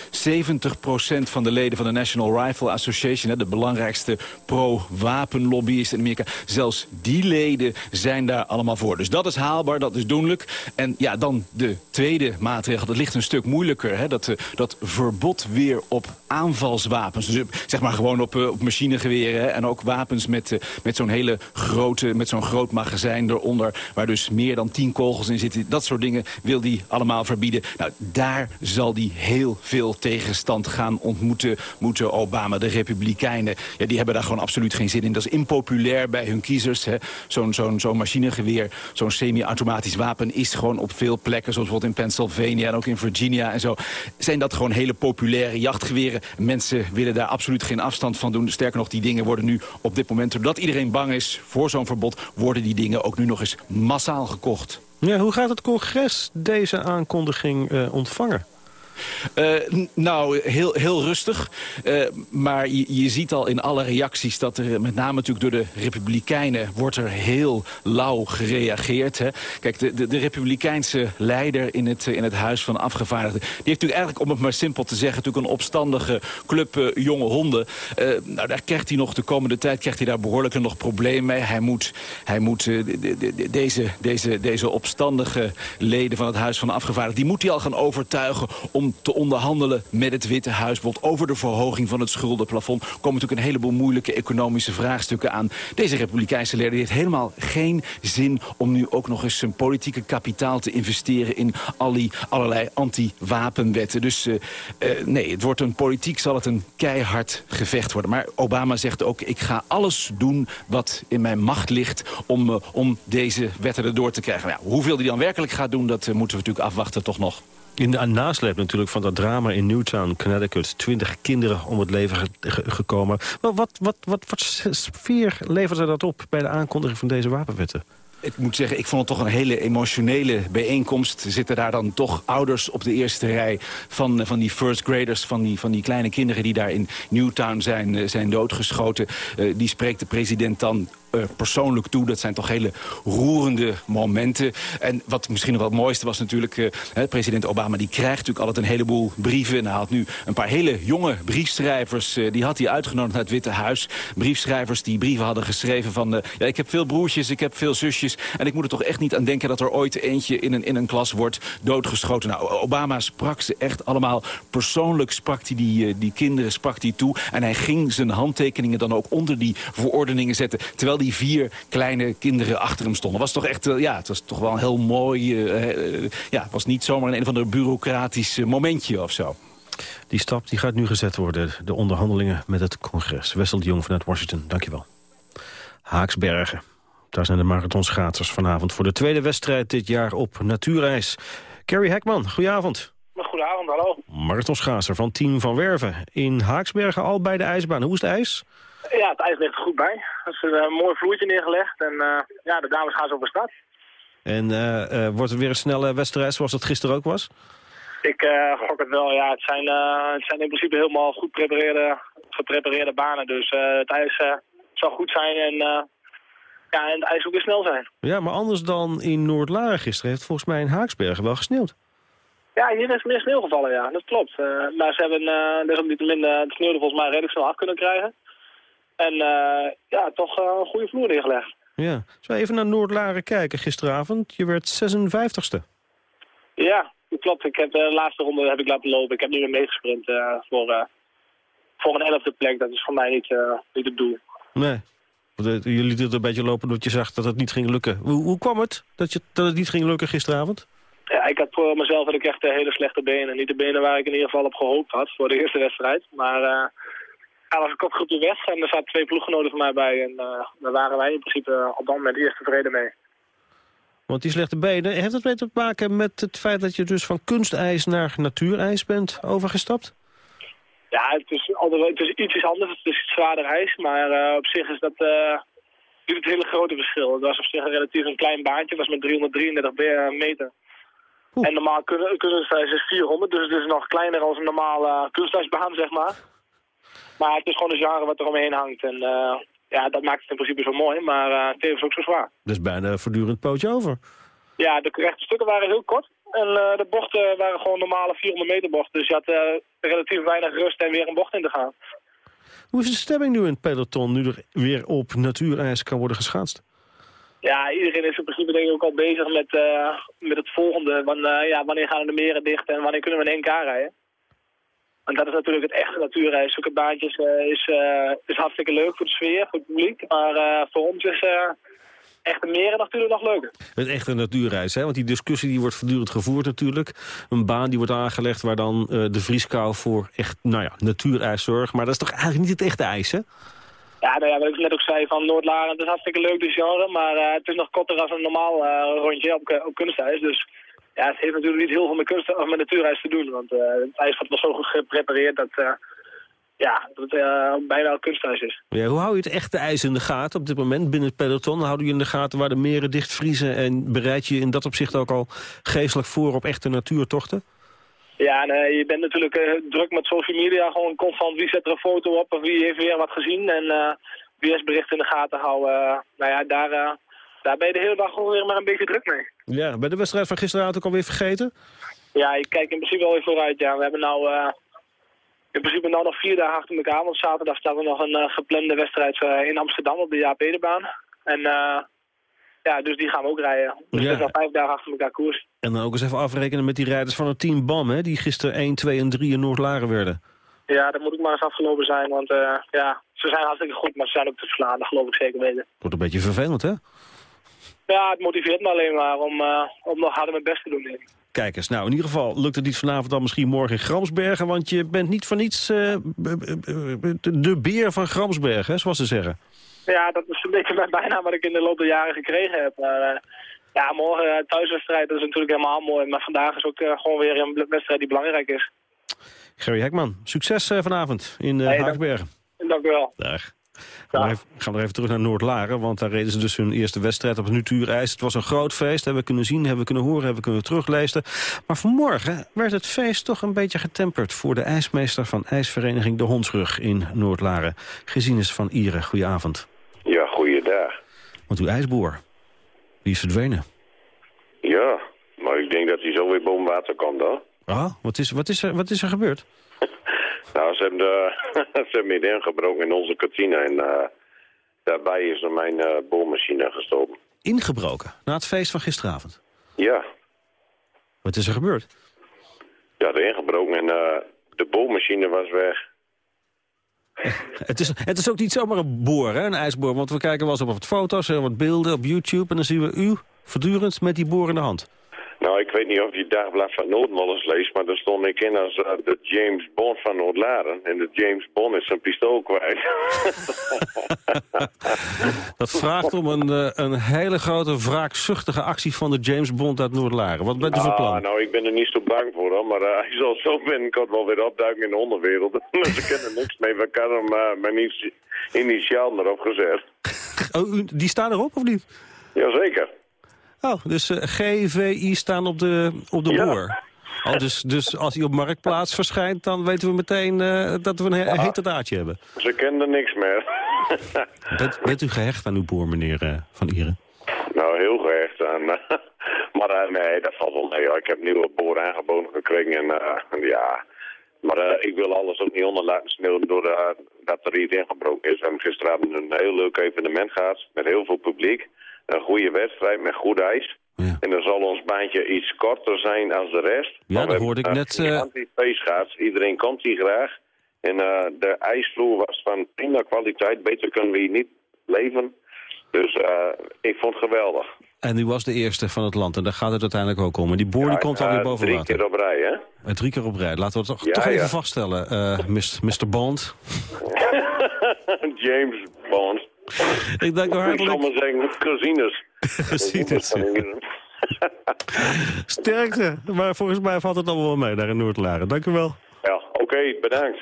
van de leden van de National Rifle Association... Hè, de belangrijkste pro-wapenlobbyist in Amerika... zelfs die leden zijn daar allemaal voor. Dus dat is haalbaar, dat doenlijk. En ja, dan de tweede maatregel, dat ligt een stuk moeilijker. Hè? Dat, uh, dat verbod weer op aanvalswapens. Dus zeg maar gewoon op, uh, op machinegeweren. En ook wapens met, met zo'n hele grote, met zo'n groot magazijn eronder... waar dus meer dan tien kogels in zitten. Dat soort dingen wil die allemaal verbieden. Nou, daar zal die heel veel tegenstand gaan ontmoeten. Moeten Obama, de Republikeinen, ja, die hebben daar gewoon absoluut geen zin in. Dat is impopulair bij hun kiezers. Zo'n zo'n zo'n machinegeweer, zo'n semi-automatisch wapen is gewoon op veel plekken... zoals bijvoorbeeld in Pennsylvania en ook in Virginia en zo... zijn dat gewoon hele populaire jachtgeweren. Mensen willen daar absoluut geen afstand van doen. Sterker nog, die dingen worden nu op dit moment... doordat iedereen bang is voor zo'n verbod... worden die dingen ook nu nog eens massaal gekocht. Ja, hoe gaat het congres deze aankondiging uh, ontvangen? Uh, nou, heel, heel rustig. Uh, maar je, ziet al in alle reacties dat er met name natuurlijk door de Republikeinen... wordt er heel lauw gereageerd. Hè. Kijk, de, de, de, Republikeinse leider in het, in het Huis van Afgevaardigden... die heeft natuurlijk eigenlijk, om het maar simpel te zeggen... natuurlijk een opstandige club jonge honden. nou, daar krijgt hij nog de komende tijd krijgt hij daar behoorlijk nog problemen mee. Hij moet, hij moet de, de, deze, deze, deze opstandige leden van het Huis van Afgevaardigden... die moet hij al gaan overtuigen om te onderhandelen met het Witte Huis. Bijvoorbeeld over de verhoging van het schuldenplafond. komen natuurlijk een heleboel moeilijke economische vraagstukken aan. Deze republikeinse leider heeft helemaal geen zin om nu ook nog eens zijn politieke kapitaal te investeren in die, allerlei anti-wapenwetten. Dus uh, uh, nee, het wordt een politiek zal het een keihard gevecht worden. Maar Obama zegt ook, ik ga alles doen wat in mijn macht ligt om, uh, om deze wetten erdoor te krijgen. Nou, hoeveel hij dan werkelijk gaat doen, dat moeten we natuurlijk afwachten toch nog. In de nasleep natuurlijk van dat drama in Newtown, Connecticut. Twintig kinderen om het leven gekomen. Wat, wat, wat, wat, sfeer leverde dat op bij de aankondiging van deze wapenwetten? Ik moet zeggen, ik vond het toch een hele emotionele bijeenkomst. Zitten daar dan toch ouders op de eerste rij van, van die first graders... van die, van die kleine kinderen die daar in Newtown zijn, eh, zijn doodgeschoten. Uh, die spreekt de president dan uh, persoonlijk toe. Dat zijn toch hele roerende momenten. En wat misschien nog wel het mooiste was natuurlijk... Uh, president Obama die krijgt natuurlijk altijd een heleboel brieven. En hij had nu een paar hele jonge briefschrijvers... Uh, die had hij uitgenodigd naar het Witte Huis. Briefschrijvers die brieven hadden geschreven van... ja, ik heb veel broertjes, ik heb veel zusjes... en ik moet er toch echt niet aan denken dat er ooit eentje in een, in een klas wordt doodgeschoten. Nou, Obama sprak ze echt allemaal persoonlijk sprak hij die, die kinderen sprak hij toe. En hij ging zijn handtekeningen dan ook onder die verordeningen zetten. Terwijl die vier kleine kinderen achter hem stonden. Was toch echt, uh, ja, het was toch wel een heel mooi... Uh, uh, ja, het was niet zomaar een, een van de bureaucratisch momentje of zo. Die stap die gaat nu gezet worden, de onderhandelingen met het congres. Wessel de Jong vanuit Washington, dankjewel. Haaksbergen. Daar zijn de marathonschaatsers vanavond voor de tweede wedstrijd dit jaar op natuurreis. Carrie Hekman, goedenavond. Goedenavond, hallo. Marathonschaatser van Team van Werven. In Haaksbergen al bij de ijsbaan. Hoe is het ijs? Ja, het ijs ligt er goed bij. Er is een uh, mooi vloertje neergelegd en uh, ja, de dames gaan zo van start. En uh, wordt het weer een snelle wedstrijd zoals het gisteren ook was? Ik gok het wel, ja. Het zijn, het zijn in principe helemaal goed prepareerde, geprepareerde banen. Dus het ijs zal goed zijn en, ja, en het ijs ook weer snel zijn. Ja, maar anders dan in Noord-Laren gisteren heeft volgens mij in Haaksbergen wel gesneeuwd. Ja, hier is meer sneeuw gevallen, ja. Dat klopt. maar ze hebben uh, desalniettemin de sneeuw er volgens mij redelijk snel af kunnen krijgen. En uh, ja, toch uh, een goede vloer neergelegd. Ja. Zo even naar Noord-Laren kijken gisteravond. Je werd 56ste. Ja, klopt. Ik heb de laatste ronde heb ik laten lopen. Ik heb nu weer meegesprint uh, voor, voor een elfde plek. Dat is voor mij niet, niet het doel. Nee. Jullie lieten het een beetje lopen doordat je zag dat het niet ging lukken. Hoe, hoe kwam het dat, je, dat het niet ging lukken gisteravond? Ja, ik had voor mezelf had ik echt hele slechte benen. Niet de benen waar ik in ieder geval op gehoopt had voor de eerste wedstrijd. Maar ja, was een kopgroepje weg en er zaten twee ploeggenoten van mij bij. En uh, daar waren wij in principe op dat moment eerst tevreden mee. Want die slechte benen, heeft dat mee te maken met het feit dat je dus van kunstijs naar natuurijs bent overgestapt? Ja, het is, altijd, het is iets anders. Het is zwaarder ijs, maar uh, op zich is dat, niet het hele grote verschil. Het was op zich een relatief een klein baantje. Het was met 333 be- meter. En normaal kun- kunstijs is 400, dus het is nog kleiner dan een normale kunstijsbaan, zeg maar. Maar het is gewoon een genre wat er omheen hangt. En eh, ja, dat maakt het in principe zo mooi, maar eh tevens ook zo zwaar. Dus bijna voortdurend pootje over. Ja, de rechte stukken waren heel kort. En eh, de bochten waren gewoon normale 400 meter bochten. Dus je had relatief weinig rust en weer een bocht in te gaan. Hoe is de stemming nu in het peloton, nu er weer op natuurijs kan worden geschaatst? Ja, iedereen is in principe denk ik ook al bezig met, met het volgende. Van, eh, ja, wanneer gaan de meren dicht en wanneer kunnen we een NK rijden? Want dat is natuurlijk het echte natuurreis. Zulke baantjes eh, is, eh, is hartstikke leuk voor de sfeer, voor het publiek. Maar eh, voor ons is echte meren natuurlijk nog leuker. Het echte natuurreis, hè? want die discussie die wordt voortdurend gevoerd natuurlijk. Een baan die wordt aangelegd waar dan eh, de vrieskou voor echt nou ja, natuurijs zorgt. Maar dat is toch eigenlijk niet het echte ijs, hè? Ja, nou ja, wat ik net ook zei van Noord-Laren, het is hartstikke leuk dit genre. Maar het is nog korter dan een normaal rondje op, op kunstijs. Dus ja, het heeft natuurlijk niet heel veel met, kunst, of met natuurijs te doen. Want eh, het ijs wordt wel zo goed geprepareerd dat, eh, ja, dat het eh, bijna al kunstijs is. Ja, hoe hou je het echte ijs in de gaten op dit moment binnen het peloton? Houden je in de gaten waar de meren dichtvriezen... en bereid je in dat opzicht ook al geestelijk voor op echte natuurtochten? Ja, en je bent natuurlijk druk met social media. Gewoon constant wie zet er een foto op of wie heeft weer wat gezien. En eh weersberichten in de gaten houden. Nou ja, daar, daar ben je de hele dag gewoon weer maar een beetje druk mee. Ja, bij de wedstrijd van gisteravond ook alweer vergeten? Ja, ik kijk in principe wel weer vooruit. Ja. We hebben nou eh, in principe nou nog vier dagen achter elkaar. Want zaterdag staat er nog een eh, geplande wedstrijd eh, in Amsterdam op de Jaap Edebaan. En ja, dus die gaan we ook rijden. Dus Ja. is nog vijf dagen achter elkaar koers. En dan ook eens even afrekenen met die rijders van het team BAM... Hè, die gisteren 1, 2 en 3 in Noord-Laren werden. Ja, dat moet ik maar eens afgelopen zijn. Want ja, ze zijn hartstikke goed, maar ze zijn ook te verslaan. Dat geloof ik zeker weten. Wordt een beetje vervelend, hè? Ja, het motiveert me alleen maar om, eh, om nog harder mijn best te doen. Kijk eens, nou in ieder geval lukt het niet vanavond dan misschien morgen in Gramsbergen... want je bent niet voor niets eh, de beer van Gramsbergen, zoals ze zeggen. Ja, dat is een beetje mijn bijnaam wat ik in de loop der jaren gekregen heb. Maar eh, ja, morgen thuiswedstrijd dat is natuurlijk helemaal mooi. Maar vandaag is ook gewoon weer een wedstrijd die belangrijk is. Gerry Hekman, succes vanavond in uh, Hey. Dank u wel. Dag. Gaan we, even, gaan we even terug naar Noord-Laren, want daar reden ze dus hun eerste wedstrijd op het natuurijs. Het was een groot feest, hebben we kunnen zien, hebben we kunnen horen, hebben we kunnen teruglezen. Maar vanmorgen werd het feest toch een beetje getemperd voor de ijsmeester van ijsvereniging De Hondsrug in Noord-Laren. Gesines van Ieren, goedenavond. Ja, goeiedag. Want uw ijsboer, die is verdwenen. Ja, maar ik denk dat hij zo weer boven water komt, hoor. Ah, wat is, wat is, er, wat is er gebeurd? Nou, ze hebben, de, ze hebben me ingebroken in onze kantine en eh, daarbij is er mijn eh, boormachine gestoken. Ingebroken, na het feest van gisteravond. Ja, Wat is er gebeurd? ja, er ingebroken en eh, de boormachine was weg. Het is, het is ook niet zomaar een boor, hè, een ijsboor. Want we kijken wel eens op wat foto's en wat beelden op YouTube... en dan zien we u voortdurend met die boor in de hand. Nou, ik weet niet of je dagblad van Noord wel eens leest, maar daar stond ik in als eh, de James Bond van Noord-Laren. En de James Bond is zijn pistool kwijt. Dat vraagt om een, eh, een hele grote wraakzuchtige actie van de James Bond uit Noord-Laren. Wat bent u van Ah, plan? nou, ik ben er niet zo bang voor, hoor. Maar eh, hij zal zo binnenkort wel weer opduiken in de onderwereld. Dus Ze kennen niks mee. We kan hem mijn initi- initiaal erop gezet. Oh, die staan erop of niet? Jazeker. Oh, dus eh, GVI staan op de, op de Ja. boor. Oh, dus, dus als hij op Marktplaats verschijnt, dan weten we meteen eh, dat we een he hete draadje hebben. Ze kennen er niks meer. Bent, bent u gehecht aan uw boor, meneer eh, Van Ieren? nou, heel gehecht aan. maar nee, dat valt wel mee. Ik heb nieuwe boor aangeboden gekregen. En ja... Maar ik wil alles ook niet onder laten sneeuwen doordat dat er iets ingebroken is. We hebben gisteravond een heel leuk evenement gehad met heel veel publiek. Een goede wedstrijd met goed ijs. En dan zal ons baantje iets korter zijn als de rest. Ja, dat hoorde ik net, eh, Anti-feestgaats. Iedereen komt hier graag. En eh, de ijsvloer was van prima kwaliteit. Beter kunnen we hier niet leven. Dus eh, ik vond het geweldig. En u was de eerste van het land en daar gaat het uiteindelijk ook om. En die boor die komt alweer boven drie water. keer op rij, hè? Drie keer op rij. Laten we het toch, Ja, toch even ja. vaststellen. Mr. Bond. James Bond. Ik dank u Ik hartelijk. zal maar zeggen, cousines. Cousines. Sterkte. Maar volgens mij valt het allemaal wel mee daar in Noord-Laren. Dank u wel. Ja, oké, bedankt.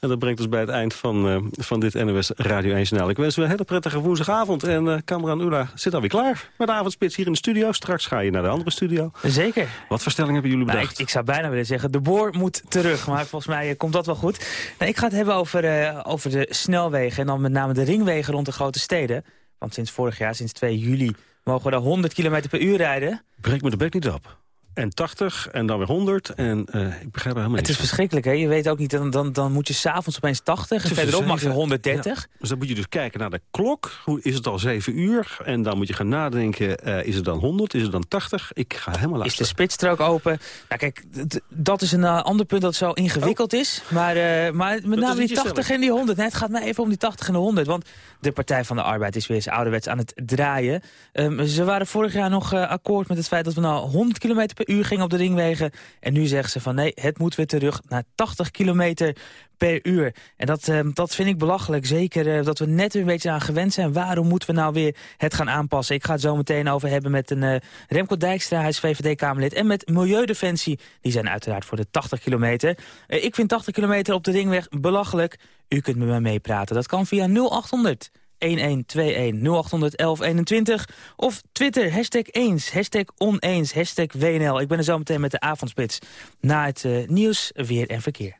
En dat brengt ons bij het eind van, uh, van dit NOS Radio 1 Journaal. Ik wens u een hele prettige woensdagavond. En uh, Cameron Ula zit alweer klaar met de avondspits hier in de studio. Straks ga je naar de andere studio. Zeker. Wat voor stelling hebben jullie Nou, bedacht? ik, ik zou bijna willen zeggen, de boor moet terug. Maar volgens mij eh, komt dat wel goed. Nou, ik ga het hebben over, eh, over de snelwegen. En dan met name de ringwegen rond de grote steden. Want sinds vorig jaar, sinds 2 juli, mogen we daar 100 km per uur rijden. Breek me de bek niet op. En 80 en dan weer 100. En eh, ik begrijp er helemaal Het niks is van. verschrikkelijk, hè? Je weet ook niet, dan, dan, dan moet je s'avonds opeens 80 en verderop mag je zeven- 130. Ja. Dus dan moet je dus kijken naar de klok. Hoe is het al 7 uur? En dan moet je gaan nadenken, eh, is het dan 100? Is het dan 80? Ik ga helemaal Is de luisteren. spitsstrook open? Nou kijk, dat is een eh, ander punt dat zo ingewikkeld is. Maar, maar met Oh. name niet die je 80 stelling. en die 100. Nee, het gaat mij even om die 80 en de 100. Want de Partij van de Arbeid is weer eens ouderwets aan het draaien. Ehm, ze waren vorig jaar nog akkoord met het feit dat we nou 100 km per uur gingen op de ringwegen. En nu zeggen ze van nee, het moet weer terug naar 80 km per uur. En dat, ehm, dat vind ik belachelijk. Zeker eh, dat we net een beetje aan gewend zijn. Waarom moeten we nou weer het gaan aanpassen? Ik ga het zo meteen over hebben met een eh, Remco Dijkstra, hij is VVD-Kamerlid. En met Milieudefensie, die zijn uiteraard voor de 80 kilometer. Eh, ik vind 80 kilometer op de ringweg belachelijk. U kunt met mij meepraten. Dat kan via 0800 1121 0800 1121 of Twitter, hashtag eens, hashtag oneens, hashtag WNL. Ik ben er zo meteen met de avondspits na het eh, nieuws, weer en verkeer.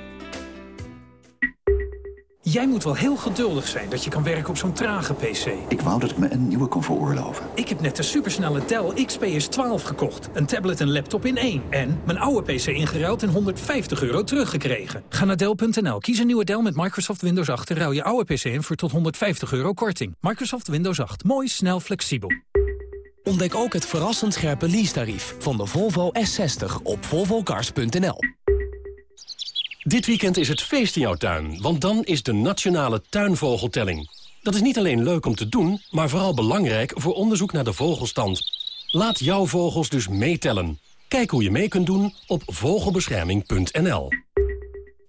Jij moet wel heel geduldig zijn dat je kan werken op zo'n trage PC. Ik wou dat ik me een nieuwe kon veroorloven. Ik heb net de supersnelle Dell XPS 12 gekocht. Een tablet en laptop in één. En mijn oude PC ingeruild en 150 euro teruggekregen. Ga naar Dell.nl, kies een nieuwe Dell met Microsoft Windows 8... en ruil je oude PC in voor tot 150 euro korting. Microsoft Windows 8. Mooi, snel, flexibel. Ontdek ook het verrassend scherpe leasetarief van de Volvo S60 op volvocars.nl. Dit weekend is het feest in jouw tuin, want dan is de Nationale Tuinvogeltelling. Dat is niet alleen leuk om te doen, maar vooral belangrijk voor onderzoek naar de vogelstand. Laat jouw vogels dus meetellen. Kijk hoe je mee kunt doen op vogelbescherming.nl.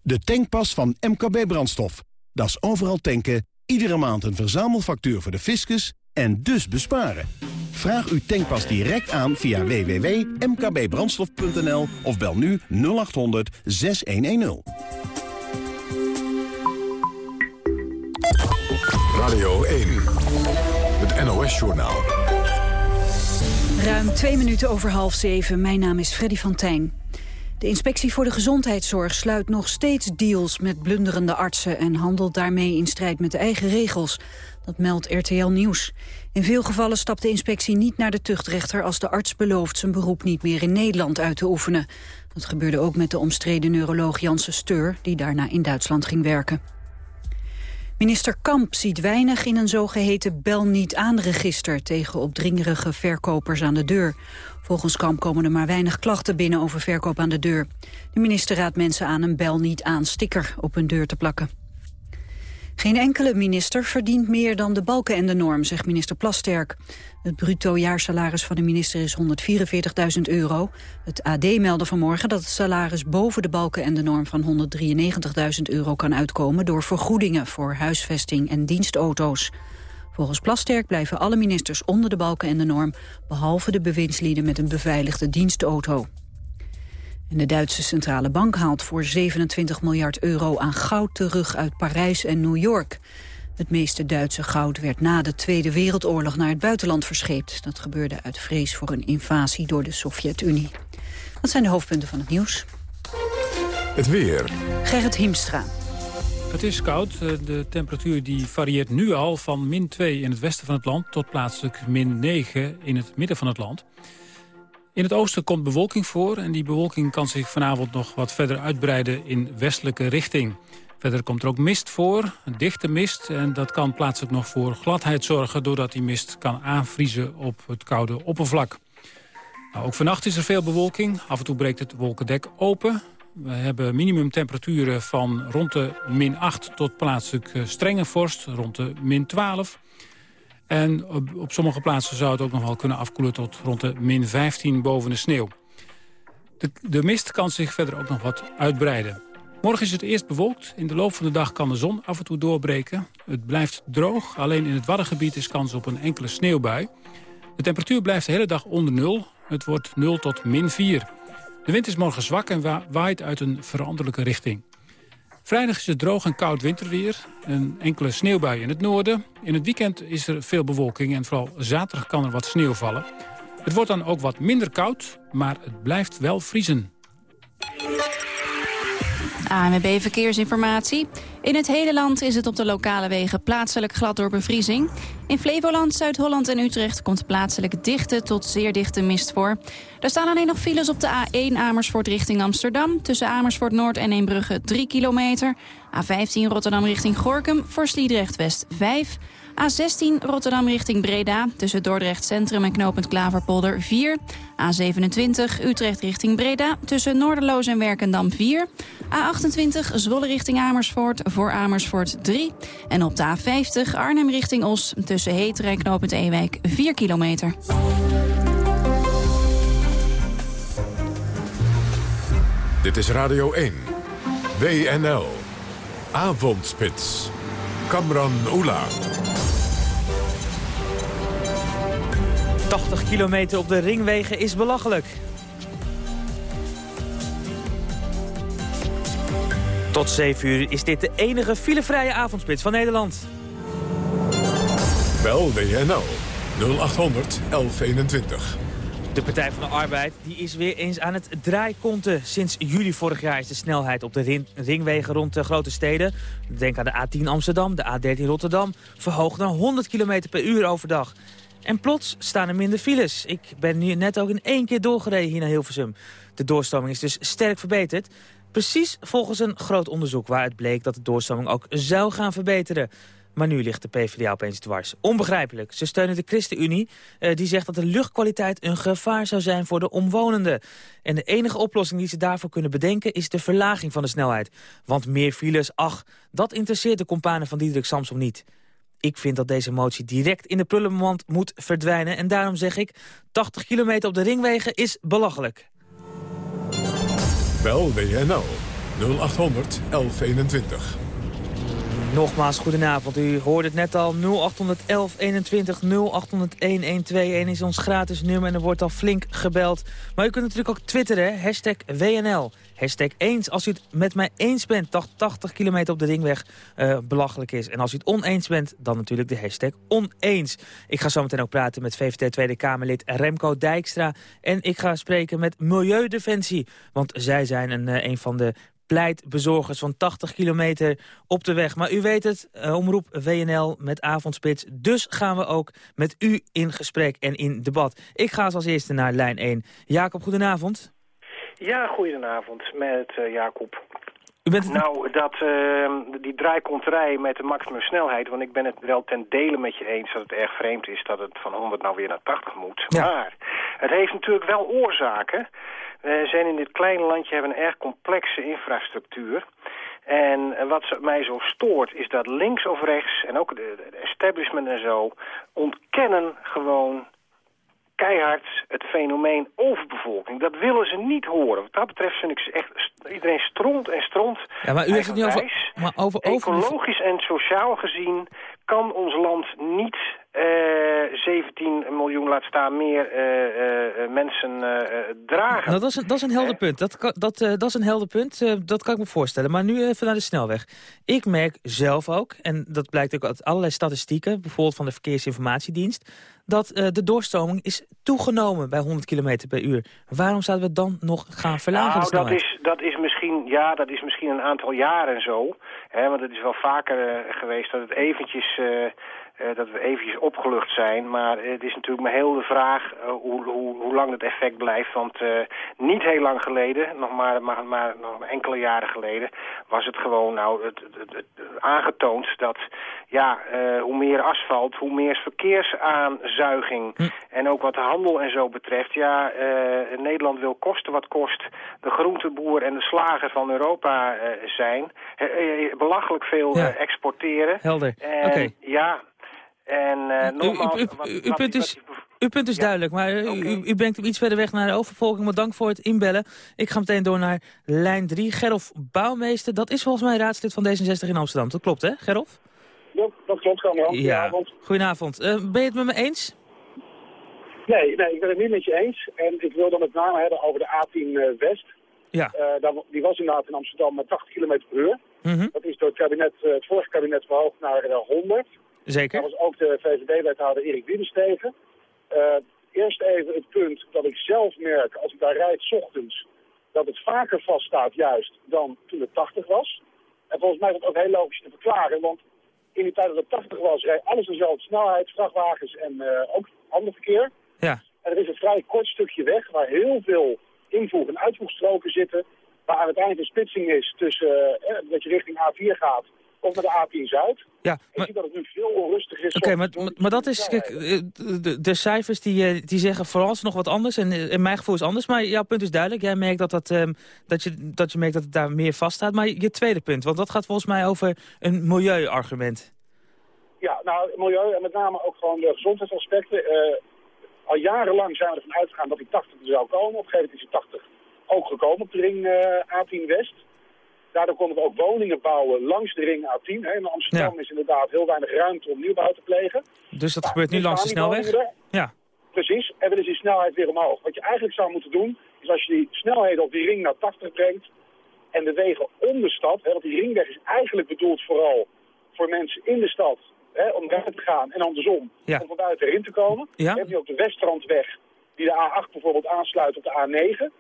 De tankpas van MKB Brandstof. Dat is overal tanken, iedere maand een verzamelfactuur voor de fiscus en dus besparen. Vraag uw tankpas direct aan via www.mkbbrandstof.nl of bel nu 0800 6110. Radio 1. Het NOS-journaal. Ruim twee minuten over half zeven. Mijn naam is Freddy van Tijn. De Inspectie voor de Gezondheidszorg sluit nog steeds deals met blunderende artsen... en handelt daarmee in strijd met de eigen regels. Dat meldt RTL Nieuws. In veel gevallen stapt de inspectie niet naar de tuchtrechter... als de arts belooft zijn beroep niet meer in Nederland uit te oefenen. Dat gebeurde ook met de omstreden neuroloog Janssen Steur... die daarna in Duitsland ging werken. Minister Kamp ziet weinig in een zogeheten bel-niet-aan-register... tegen opdringerige verkopers aan de deur. Volgens Kamp komen er maar weinig klachten binnen over verkoop aan de deur. De minister raadt mensen aan een bel-niet-aan-sticker op hun deur te plakken. Geen enkele minister verdient meer dan de balken en de norm, zegt minister Plasterk. Het bruto jaarsalaris van de minister is 144.000 euro. Het AD meldde vanmorgen dat het salaris boven de balken en de norm van 193.000 euro kan uitkomen door vergoedingen voor huisvesting en dienstauto's. Volgens Plasterk blijven alle ministers onder de balken en de norm, behalve de bewindslieden met een beveiligde dienstauto. En de Duitse centrale bank haalt voor 27 miljard euro aan goud terug uit Parijs en New York. Het meeste Duitse goud werd na de Tweede Wereldoorlog naar het buitenland verscheept. Dat gebeurde uit vrees voor een invasie door de Sovjet-Unie. Dat zijn de hoofdpunten van het nieuws. Het weer. Gerrit Hiemstra. Het is koud. Eh, De temperatuur die varieert nu al van min 2 in het westen van het land... tot plaatselijk min 9 in het midden van het land. In het oosten komt bewolking voor... en die bewolking kan zich vanavond nog wat verder uitbreiden in westelijke richting. Verder komt er ook mist voor, dichte mist... en dat kan plaatselijk nog voor gladheid zorgen... doordat die mist kan aanvriezen op het koude oppervlak. Nou, ook vannacht is er veel bewolking. Af en toe breekt het wolkendek open. We hebben minimumtemperaturen van rond de min 8 tot plaatselijk eh, strenge vorst, rond de min 12. En op, op sommige plaatsen zou het ook nog wel kunnen afkoelen tot rond de min 15 boven de sneeuw. De, de mist kan zich verder ook nog wat uitbreiden. Morgen is het eerst bewolkt. In de loop van de dag kan de zon af en toe doorbreken. Het blijft droog. Alleen in het Waddengebied is kans op een enkele sneeuwbui. De temperatuur blijft de hele dag onder nul. Het wordt 0 tot min 4. De wind is morgen zwak en waait uit een veranderlijke richting. Vrijdag is het droog en koud winterweer. Een enkele sneeuwbui in het noorden. In het weekend is er veel bewolking en vooral zaterdag kan er wat sneeuw vallen. Het wordt dan ook wat minder koud, maar het blijft wel vriezen. ANWB Verkeersinformatie. In het hele land is het op de lokale wegen plaatselijk glad door bevriezing. In Flevoland, Zuid-Holland en Utrecht komt plaatselijk dichte tot zeer dichte mist voor. Er staan alleen nog files op de A1 Amersfoort richting Amsterdam... tussen Amersfoort Noord en Eembrugge 3 kilometer. A15 Rotterdam richting Gorkum voor Sliedrecht West 5... A16 Rotterdam richting Breda tussen Dordrecht Centrum en Knopend Klaverpolder 4. A27 Utrecht richting Breda tussen Noorderloos en Werkendam 4. A28 Zwolle richting Amersfoort voor Amersfoort 3. En op de A50 Arnhem richting Os tussen Heteren en Knopend Ewijk 4 kilometer. Dit is Radio 1. WNL. Avondspits. Kamran Oela. 80 kilometer op de ringwegen is belachelijk. Tot 7 uur is dit de enige filevrije avondspits van Nederland. Bel WNL 0800 1121. De Partij van de Arbeid die is weer eens aan het draaikonten. Sinds juli vorig jaar is de snelheid op de ringwegen rond de grote steden... denk aan de A10 Amsterdam, de A13 Rotterdam... verhoogd naar 100 km per uur overdag. En plots staan er minder files. Ik ben nu net ook in één keer doorgereden hier naar Hilversum. De doorstroming is dus sterk verbeterd. Precies volgens een groot onderzoek waaruit bleek dat de doorstroming ook zou gaan verbeteren. Maar nu ligt de PvdA opeens dwars. Onbegrijpelijk. Ze steunen de ChristenUnie. Eh, die zegt dat de luchtkwaliteit een gevaar zou zijn voor de omwonenden. En de enige oplossing die ze daarvoor kunnen bedenken... is de verlaging van de snelheid. Want meer files, ach, dat interesseert de companen van Diederik Samsom niet. Ik vind dat deze motie direct in de prullenmand moet verdwijnen. En daarom zeg ik, 80 kilometer op de ringwegen is belachelijk. Bel WNL 0800 1121. Nogmaals, goedenavond. U hoorde het net al. 0811 21 0800 1121 is ons gratis nummer en er wordt al flink gebeld. Maar u kunt natuurlijk ook twitteren, hashtag WNL. Hashtag eens als u het met mij eens bent dat 80 kilometer op de ringweg uh, belachelijk is. En als u het oneens bent, dan natuurlijk de hashtag oneens. Ik ga zo meteen ook praten met VVD Tweede Kamerlid Remco Dijkstra. En ik ga spreken met Milieudefensie. Want zij zijn een, uh, een van de pleitbezorgers van 80 kilometer op de weg. Maar u weet het, uh, omroep WNL met avondspits. Dus gaan we ook met u in gesprek en in debat. Ik ga als eerste naar lijn 1. Jacob, goedenavond. Ja, goedenavond met uh, Jacob. U bent Nou, dat, uh, die draaikonterij met de maximum snelheid... want ik ben het wel ten dele met je eens dat het erg vreemd is... dat het van 100 nou weer naar 80 moet. Ja. Maar het heeft natuurlijk wel oorzaken. We zijn in dit kleine landje hebben een erg complexe infrastructuur... En wat mij zo stoort is dat links of rechts, en ook de, establishment en zo... ontkennen gewoon keihard het fenomeen overbevolking. Dat willen ze niet horen. Wat dat betreft vind ik ze echt... Iedereen stront en stront. Ja, maar u heeft het niet over... Maar over, over... Ecologisch en sociaal gezien kan ons land niet eh 17 miljoen, laat staan, meer eh, eh, mensen eh, dragen. Nou, dat, is een, dat is een helder punt. Dat, kan- dat, eh, dat is een helder punt. Eh, dat kan ik me voorstellen. Maar nu even naar de snelweg. Ik merk zelf ook, en dat blijkt ook uit allerlei statistieken... bijvoorbeeld van de Verkeersinformatiedienst... dat eh, de doorstroming is toegenomen bij 100 km per uur. Waarom zouden we dan nog gaan verlagen de Nou, dat is, dat is misschien, ja, dat is misschien een aantal jaren zo. Hè, want het is wel vaker eh, geweest dat het eventjes, eh, eh, dat we eventjes opgelucht zijn. Maar het is natuurlijk maar heel de vraag eh, hoe, hoe, hoe lang het effect blijft. Want eh, niet heel lang geleden, nog maar, maar, maar nog enkele jaren geleden, was het gewoon nou het, het, aangetoond dat ja, eh, hoe meer asfalt, hoe meer verkeersaanzuiging. En ook wat de handel en zo betreft, ja, eh, Nederland wil kosten wat kost de groenteboer en de slager van Europa eh, zijn. Eh, eh, belachelijk veel Ja. eh, exporteren. Helder. Oké. ja, En uh, nogmaals... U, u, uw punt is, uw punt is duidelijk, maar u, u, brengt hem iets verder weg naar de overvolking. Maar dank voor het inbellen. Ik ga meteen door naar lijn 3. Gerolf Bouwmeester, dat is volgens mij raadslid van D66 in Amsterdam. Dat klopt, hè, Gerolf? Ja, dat klopt, Kamran. Ja, goedenavond. Uh, ben je het met me eens? Nee, nee, ik ben het niet met je eens. En ik wil dan met name hebben over de A10 West. Ja. Uh, die was inderdaad in Amsterdam met 80 km per uur. Mm Dat is door het, kabinet, het vorige kabinet verhoogd naar uh, 100. Zeker. Daar was ook de VVD-wethouder Erik Wiebes tegen. eerst even het punt dat ik zelf merk, als ik daar rijd s ochtends, dat het vaker vaststaat juist dan toen het 80 was. En volgens mij is dat ook heel logisch te verklaren, want in die tijd dat het 80 was, reed alles dezelfde snelheid, vrachtwagens en ook ander verkeer. Ja. En er is een vrij kort stukje weg waar heel veel invoeg- en uitvoegstroken zitten... waar aan het eind een spitsing is tussen eh, dat je richting A4 gaat of naar de A10 Zuid. Ja, maar... Ik zie dat het nu veel onrustiger is. Oké, maar, maar, dat is... Kijk, eh, de, de, cijfers die, eh, die zeggen vooralsnog wat anders. En in mijn gevoel is anders. Maar jouw punt is duidelijk. Jij merkt dat, dat, um, dat, je, dat je merkt dat het daar meer vaststaat. Maar je tweede punt, want dat gaat volgens mij over een milieuargument. Ja, nou, milieu en met name ook gewoon de gezondheidsaspecten. Uh, al jarenlang zijn we ervan uitgegaan dat die 80 er zou komen. Op een gegeven moment is die 80 ook gekomen op de ring uh, A10 West. Daardoor konden we ook woningen bouwen langs de ring A10. Hè. In Amsterdam is inderdaad heel weinig ruimte om nieuwbouw te plegen. Dus dat gebeurt nu langs de snelweg? Ja. Precies, en willen ze die snelheid weer omhoog. Wat je eigenlijk zou moeten doen, is als je die snelheden op die ring naar 80 brengt... en de wegen om de stad, hè, want die ringweg is eigenlijk bedoeld vooral voor mensen in de stad hè, om eruit te gaan en andersom, ja. om van buiten erin te komen. Ja. Dan heb je ook de Westrandweg, die de A8 bijvoorbeeld aansluit op de A9.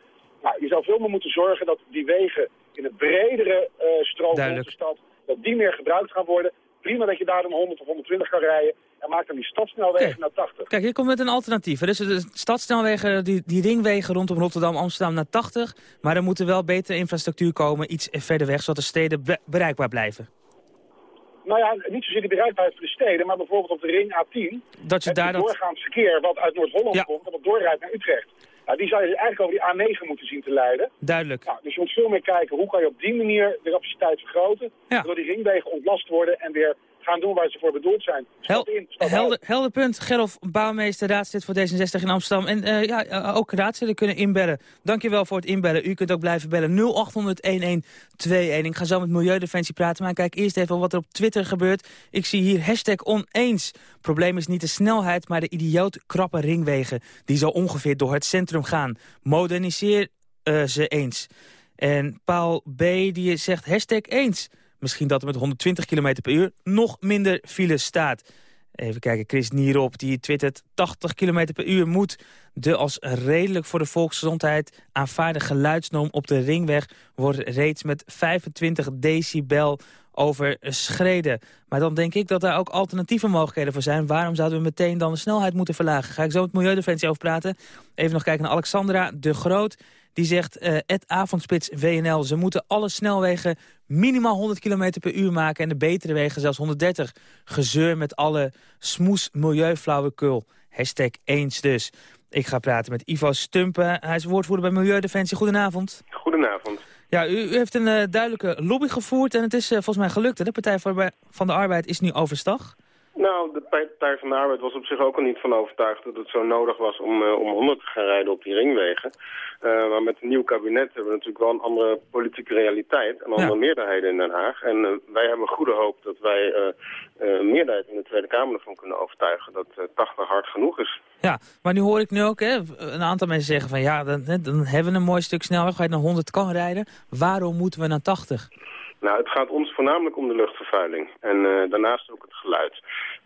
Nou, je zou veel meer moeten zorgen dat die wegen in een bredere uh, stroom van de stad, dat die meer gebruikt gaan worden. Prima dat je daar dan 100 of 120 kan rijden. En maak dan die stadsnelwegen Kijk. naar 80. Kijk, hier komt met een alternatief. Dus de stadsnelwegen, die, die ringwegen rondom Rotterdam, Amsterdam naar 80. Maar er moet er wel betere infrastructuur komen, iets verder weg, zodat de steden bereikbaar blijven. Nou ja, niet zozeer die bereikbaarheid voor de steden, maar bijvoorbeeld op de ring A10. Dat je daar dat... doorgaans verkeer wat uit Noord-Holland Ja. komt, dat het doorrijdt naar Utrecht. Nou, die zou je eigenlijk over die A9 moeten zien te leiden. Duidelijk. Nou, dus je moet veel meer kijken hoe kan je op die manier de capaciteit vergroten. Waardoor die ringwegen ontlast worden en weer gaan doen waar ze voor bedoeld zijn. In, Helder, uit. helder punt. Gerolf Bouwmeester, raadslid voor D66 in Amsterdam. En eh, ja, eh, ook raadsleden kunnen inbellen. Dankjewel voor het inbellen. U kunt ook blijven bellen 0800-1121. Ik ga zo met Milieudefensie praten, maar kijk eerst even wat er op Twitter gebeurt. Ik zie hier hashtag oneens. Probleem is niet de snelheid, maar de idioot krappe ringwegen... die zo ongeveer door het centrum gaan. Moderniseer eh, ze eens. En Paul B. die zegt hashtag eens. Misschien dat er met 120 km per uur nog minder file staat. Even kijken, Chris Nierop die twittert... 80 km per uur moet de als redelijk voor de volksgezondheid... aanvaarde geluidsnorm op de ringweg... wordt reeds met 25 decibel overschreden. Maar dan denk ik dat daar ook alternatieve mogelijkheden voor zijn. Waarom zouden we meteen dan de snelheid moeten verlagen? Ga ik zo met Milieudefensie over praten. Even nog kijken naar Alexandra de Groot. Die zegt, eh het avondspits WNL, ze moeten alle snelwegen minimaal 100 km per uur maken... en de betere wegen zelfs 130. Gezeur met alle smoes milieuflauwekul. Hashtag eens dus. Ik ga praten met Ivo Stumpen. Hij is woordvoerder bij Milieudefensie. Goedenavond. Goedenavond. Ja, u, u heeft een eh, duidelijke lobby gevoerd en het is eh, volgens mij gelukt. hè? De Partij van de Arbeid is nu overstag. Nou, de Partij van de Arbeid was op zich ook al niet van overtuigd dat het zo nodig was om, eh, om 100 te gaan rijden op die ringwegen. Eh, maar met een nieuw kabinet hebben we natuurlijk wel een andere politieke realiteit en andere meerderheden in Den Haag. En eh, wij hebben goede hoop dat wij een meerderheid in de Tweede Kamer ervan kunnen overtuigen dat eh, 80 hard genoeg is. Ja, maar nu hoor ik nu ook hè, een aantal mensen zeggen van... ja, dan, dan hebben we een mooi stuk snelweg waar je naar 100 kan rijden. Waarom moeten we naar 80? Nou, het gaat ons voornamelijk om de luchtvervuiling en eh, daarnaast ook het geluid.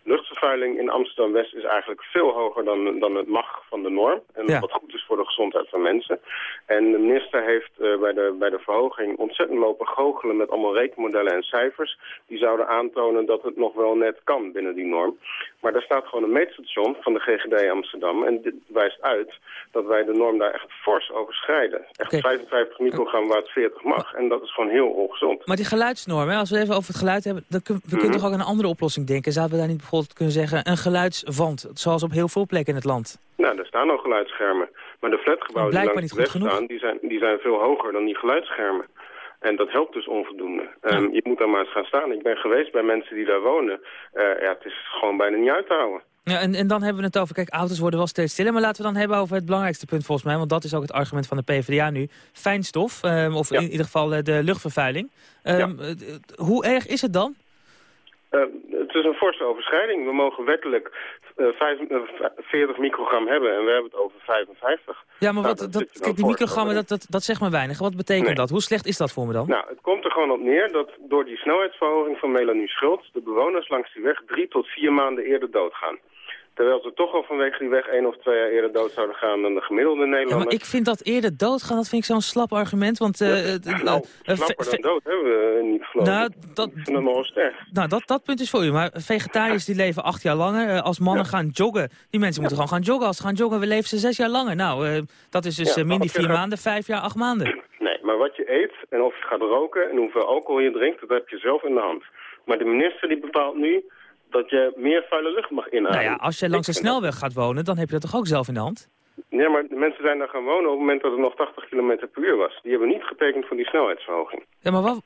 Luchtvervuiling in Amsterdam-West is eigenlijk veel hoger dan, dan het mag van de norm. En Ja. wat goed is voor de gezondheid van mensen. En de minister heeft eh, bij, de, bij de verhoging ontzettend lopen goochelen met allemaal rekenmodellen en cijfers. Die zouden aantonen dat het nog wel net kan binnen die norm. Maar daar staat gewoon een meetstation van de GGD Amsterdam. En dit wijst uit dat wij de norm daar echt fors overschrijden. Echt 55 microgram waar het 40 mag. En dat is gewoon heel ongezond. Maar die geluidsnorm, hè, als we even over het geluid hebben... Dan kun, we kunnen Mhm. toch ook aan een andere oplossing denken. Zouden we daar niet bijvoorbeeld kunnen zeggen... een geluidswand, zoals op heel veel plekken in het land? Nou, er staan al geluidsschermen. Maar de flatgebouwen die langs niet goed genoeg. staan, die zijn, die zijn veel hoger dan die geluidsschermen. En dat helpt dus onvoldoende. Ehm, je moet daar maar eens gaan staan. Ik ben geweest bij mensen die daar wonen. Uh, ja, het is gewoon bijna niet uit te houden. Ja, en, en dan hebben we het over, kijk, auto's worden wel steeds stiller. Maar laten we dan hebben over het belangrijkste punt volgens mij. Want dat is ook het argument van de PvdA nu. Fijnstof, um, of in ieder geval de luchtvervuiling. Um, hoe erg is het dan? Uh, het is een forse overschrijding. We mogen wettelijk uh, 40 microgram hebben en we hebben het over 55. Ja, maar wat, dat, kijk, die microgrammen, dat, dat, dat zegt maar weinig. Wat betekent dat? Hoe slecht is dat voor me dan? Nou, het komt er gewoon op neer dat door die snelheidsverhoging van Melanie Schultz... de bewoners langs die weg drie tot vier maanden eerder doodgaan. Terwijl ze toch al vanwege die weg één of twee jaar eerder dood zouden gaan dan de gemiddelde Nederlander. Ja, maar ik vind dat eerder doodgaan, dat vind ik zo'n slap argument. Want, uh, nou, uh, slapper dan dood hebben we niet geloofd. Nou, dat, ik vind nogal sterk. Nou, dat, dat punt is voor u. Maar vegetariërs die leven acht jaar langer. als mannen gaan joggen, die mensen moeten gewoon gaan joggen. Als ze gaan joggen, we leven ze zes jaar langer. Nou, dat is dus minder vier maanden, vijf jaar, acht maanden. Nee, maar wat je eet en of je gaat roken en hoeveel alcohol je drinkt, dat heb je zelf in de hand. Maar de minister die bepaalt nu dat je meer vuile lucht mag inademen. Nou ja, als je langs de snelweg gaat wonen, dan heb je dat toch ook zelf in de hand? Ja, maar de mensen zijn daar gaan wonen op het moment dat het nog 80 km per uur was. Die hebben niet getekend voor die snelheidsverhoging. Ja, maar wat,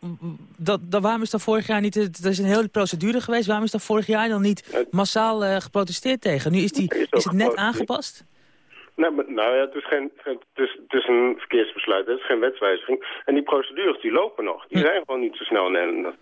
dat, dat, waarom is dat vorig jaar niet... Er is een hele procedure geweest. Waarom is dat vorig jaar dan niet massaal uh, geprotesteerd tegen? Nu is, die, is het net aangepast? Nou, nou ja, het is, geen, het, is, het is een verkeersbesluit, het is geen wetswijziging. En die procedures die lopen nog. Die zijn gewoon niet zo snel in Nederland.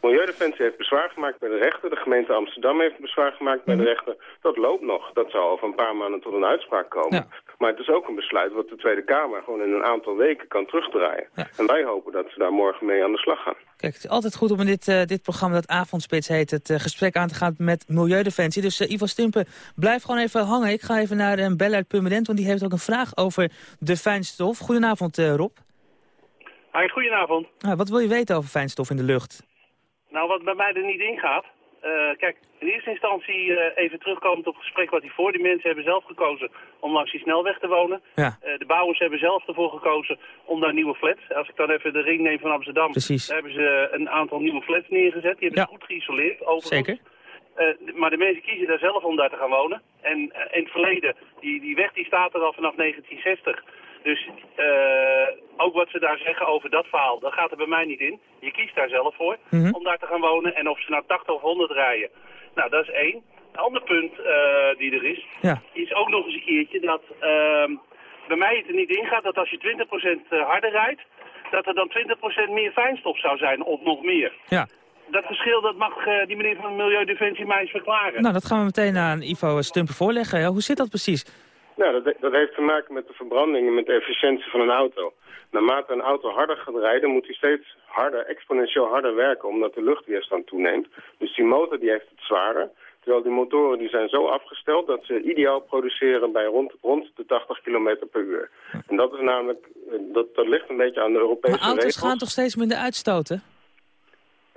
Milieudefensie heeft bezwaar gemaakt bij de rechter. De gemeente Amsterdam heeft bezwaar gemaakt bij de mhm. rechter. Dat loopt nog. Dat zal over een paar maanden tot een uitspraak komen. Maar het is ook een besluit wat de Tweede Kamer gewoon in een aantal weken kan terugdraaien. En wij hopen dat ze daar morgen mee aan de slag gaan. Kijk, het is altijd goed om in dit, uh, dit programma, dat Avondspits heet, het uh, gesprek aan te gaan met Milieudefensie. Dus uh, Ivo Stumpen, blijf gewoon even hangen. Ik ga even naar een bel uit Purmerend, want die heeft ook een vraag over de fijnstof. Goedenavond, Rob. Hi, goedenavond. Ah, wat wil je weten over fijnstof in de lucht? Nou, wat bij mij er niet in gaat... Uh, kijk, in eerste instantie uh, even terugkomend op het gesprek wat voor. Die mensen hebben zelf gekozen om langs die snelweg te wonen. Ja. Uh, de bouwers hebben zelf ervoor gekozen om daar nieuwe flats... Als ik dan even de ring neem van Amsterdam... Precies. hebben ze een aantal nieuwe flats neergezet. Die hebben ja. ze goed geïsoleerd, overigens. Zeker. maar de mensen kiezen daar zelf om daar te gaan wonen. En in het verleden, die, die weg die staat er al vanaf 1960... Dus uh, ook wat ze daar zeggen over dat verhaal, dat gaat er bij mij niet in. Je kiest daar zelf voor mm -hmm. om daar te gaan wonen. En of ze nou 80 of 100 rijden. Nou, dat is één. Een ander punt uh, die er is, ja. is ook nog eens een keertje dat uh, bij mij het er niet in gaat dat als je 20% harder rijdt, dat er dan 20% meer fijnstof zou zijn of nog meer. Ja. Dat verschil dat mag uh, die meneer van de Milieudefensie mij eens verklaren. Nou, dat gaan we meteen aan Ivo Stumpen voorleggen. Hoe zit dat precies? Nou, dat, dat, heeft te maken met de verbranding en met de efficiëntie van een auto. Naarmate een auto harder gaat rijden, moet hij steeds harder, exponentieel harder werken, omdat de luchtweerstand toeneemt. Dus die motor die heeft het zwaarder. Terwijl die motoren die zijn zo afgesteld dat ze ideaal produceren bij rond, rond de 80 km per uur. En dat is namelijk, dat, dat ligt een beetje aan de Europese Maar auto's regels. gaan toch steeds minder uitstoten?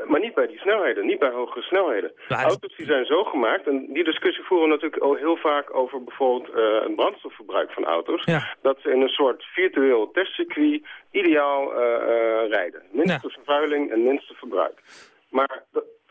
Maar niet bij die snelheden, niet bij hogere snelheden. Maar Auto's die zijn zo gemaakt, en die discussie voeren we natuurlijk al heel vaak over bijvoorbeeld uh, het brandstofverbruik van auto's. Ja. Dat ze in een soort virtueel testcircuit ideaal uh, uh, rijden. Minste Ja. vervuiling en minste verbruik. Maar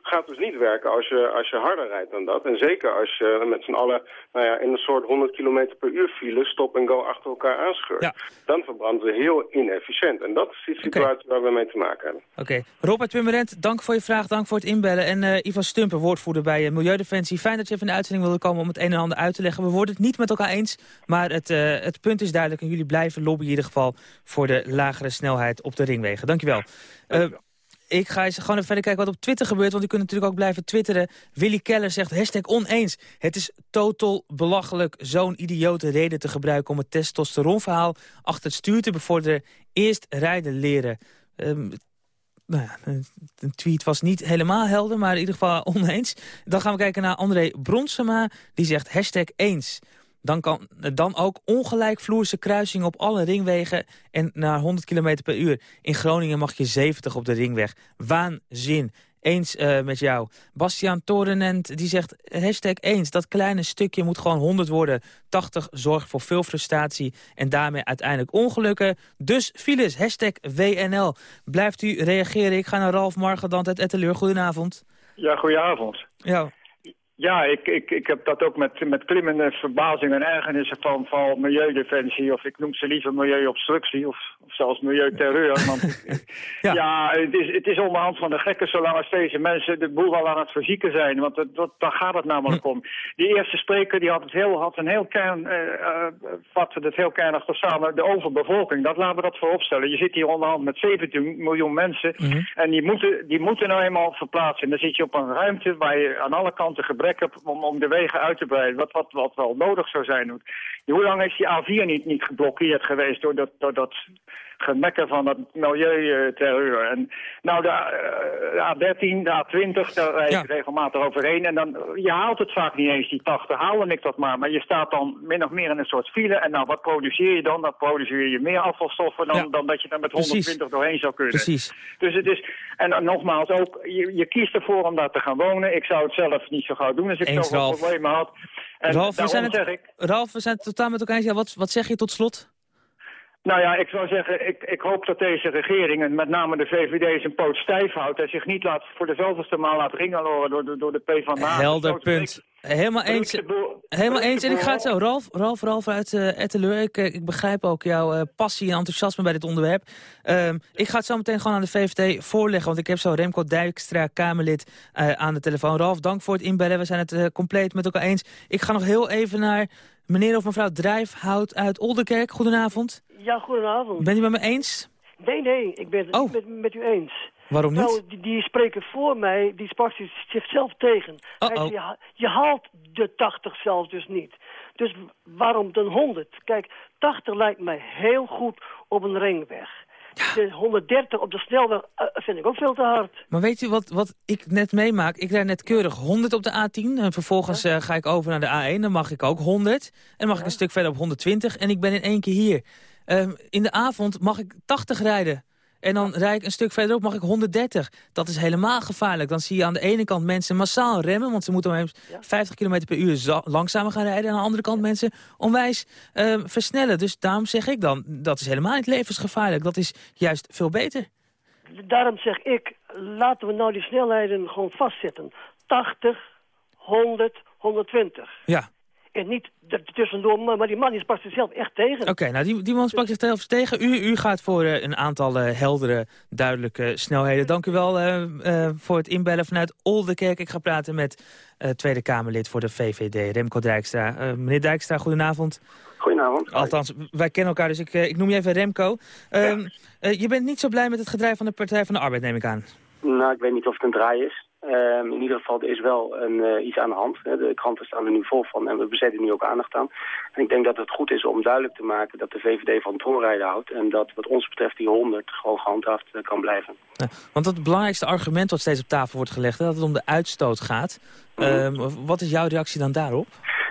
gaat dus niet werken als je, als je harder rijdt dan dat. En zeker als je met z'n allen nou ja, in een soort 100 km per uur file stop en go achter elkaar aanscheurt. Ja. Dan verbranden ze heel inefficiënt. En dat is die situatie waar we mee te maken hebben. Oké. Robert Pummerent, dank voor je vraag, dank voor het inbellen. En uh, Ivan Stumper, woordvoerder bij uh, Milieudefensie. Fijn dat je even in de uitzending wilde komen om het een en ander uit te leggen. We worden het niet met elkaar eens, maar het, uh, het punt is duidelijk. En jullie blijven lobbyen in ieder geval voor de lagere snelheid op de ringwegen. Dankjewel. Dankjewel. Ik ga eens gewoon even verder kijken wat op Twitter gebeurt. Want u kunt natuurlijk ook blijven twitteren. Willy Keller zegt hashtag oneens. Het is totaal belachelijk zo'n idiote reden te gebruiken... om het testosteronverhaal achter het stuur te bevorderen. Eerst rijden leren. Um, nou ja, een tweet was niet helemaal helder, maar in ieder geval oneens. Dan gaan we kijken naar André Bronsema. Die zegt hashtag eens. Dan, kan, dan ook ongelijkvloerse kruisingen op alle ringwegen en naar 100 km per uur. In Groningen mag je 70 op de ringweg. Waanzin. Eens uh, met jou. Bastiaan Torenent die zegt hashtag eens. Dat kleine stukje moet gewoon 100 worden. 80 zorgt voor veel frustratie en daarmee uiteindelijk ongelukken. Dus files, hashtag WNL. Blijft u reageren? Ik ga naar Ralf Margedant uit Etteleur. Goedenavond. Ja, goedenavond. Ja. Ja, ik, ik, ik heb dat ook met, met klimmende verbazing en ergernissen van, van milieudefensie. Of ik noem ze liever milieuobstructie of, of zelfs milieuterreur. Want ja, ja het, is, het is onderhand van de gekken zolang als deze mensen de boel al aan het verzieken zijn. Want dat, dat, daar gaat het namelijk om. Die eerste spreker die had, het heel, had een heel kern, uh, vatte het heel kernig samen. De overbevolking, dat laten we dat vooropstellen. Je zit hier onderhand met 17 miljoen mensen. Mhm. En die moeten, die moeten nou eenmaal verplaatsen. En dan zit je op een ruimte waar je aan alle kanten om, om de wegen uit te breiden. Wat, wat, wat wel nodig zou zijn. Hoe lang is die A4 niet, niet geblokkeerd geweest door dat, door dat gemekken van dat milieuterreur. En nou, de uh, A13, de A20, daar rijd ik regelmatig overheen. En dan, je haalt het vaak niet eens, die 80, haalde ik dat maar. Maar je staat dan min of meer in een soort file. En nou, wat produceer je dan? Dan produceer je meer afvalstoffen dan, dan dat je er met 120 doorheen zou kunnen. Precies. Dus het is, en nogmaals ook, je, je, kiest ervoor om daar te gaan wonen. Ik zou het zelf niet zo gauw doen als ik Eens, zoveel problemen had. En Ralf, we zijn het, ik, Ralf, we zijn het totaal met elkaar eens. Ja, wat, wat zeg je tot slot? Nou ja, ik zou zeggen, ik, ik hoop dat deze regering, en met name de VVD, zijn poot stijf houdt... en zich niet laat, voor de zoveelste maal laat ringeloren door, door, door de PvdA. Helder punt. Helemaal eens. Helemaal eens. En ik ga het zo. Ralf, Ralf, Ralf uit uh, Etteleur. Ik, eh, ik begrijp ook jouw uh, passie en enthousiasme bij dit onderwerp. Um, ik ga het zo meteen gewoon aan de VVD voorleggen. Want ik heb zo Remco Dijkstra, Kamerlid, uh, aan de telefoon. Ralf, dank voor het inbellen. We zijn het compleet met elkaar eens. Ik ga nog heel even naar meneer of mevrouw Drijfhout uit Oldenkerk. Goedenavond. Ja, goedenavond. Bent u met me eens? Nee, nee, ik ben het oh. met, met, u eens. Waarom niet? Nou, die, die spreken voor mij, die sprak zichzelf tegen. Uh -oh. je, je haalt de 80 zelfs dus niet. Dus waarom dan 100? Kijk, 80 lijkt mij heel goed op een ringweg. De 130 op de snelweg uh, vind ik ook veel te hard. Maar weet u wat, wat ik net meemaak? Ik rijd net keurig 100 op de A10. En vervolgens ja. uh, ga ik over naar de A1. Dan mag ik ook 100. En dan mag ja. ik een stuk verder op 120. En ik ben in één keer hier. Um, in de avond mag ik 80 rijden. En dan rijd ik een stuk verderop, mag ik 130. Dat is helemaal gevaarlijk. Dan zie je aan de ene kant mensen massaal remmen... want ze moeten maar 50 km per uur langzamer gaan rijden... en aan de andere kant mensen onwijs uh, versnellen. Dus daarom zeg ik dan, dat is helemaal niet levensgevaarlijk. Dat is juist veel beter. Daarom zeg ik, laten we nou die snelheden gewoon vastzetten. 80, 100, 120. Ja. En niet tussendoor, maar die man die sprak zichzelf echt tegen. Oké, okay, nou die, die man sprak zichzelf tegen. U, u gaat voor uh, een aantal uh, heldere, duidelijke snelheden. Dank u wel uh, voor het inbellen vanuit Oldenkerk. Ik ga praten met Tweede Kamerlid voor de VVD, Remco Dijkstra. meneer Dijkstra, goedenavond. Goedenavond. Althans, wij kennen elkaar, dus ik, ik noem je even Remco. Ja. je bent niet zo blij met het gedrijf van de Partij van de Arbeid, neem ik aan. Nou, ik weet niet of het een draai is. Um, in ieder geval, er is wel een, uh, iets aan de hand. De kranten staan er nu vol van en we besteden nu ook aandacht aan. En ik denk dat het goed is om duidelijk te maken dat de VVD van troonrijden houdt... en dat wat ons betreft die 100 gewoon gehandhaafd uh, kan blijven. Ja, want het belangrijkste argument wat steeds op tafel wordt gelegd... dat het om de uitstoot gaat. Mm -hmm. uh, wat is jouw reactie dan daarop?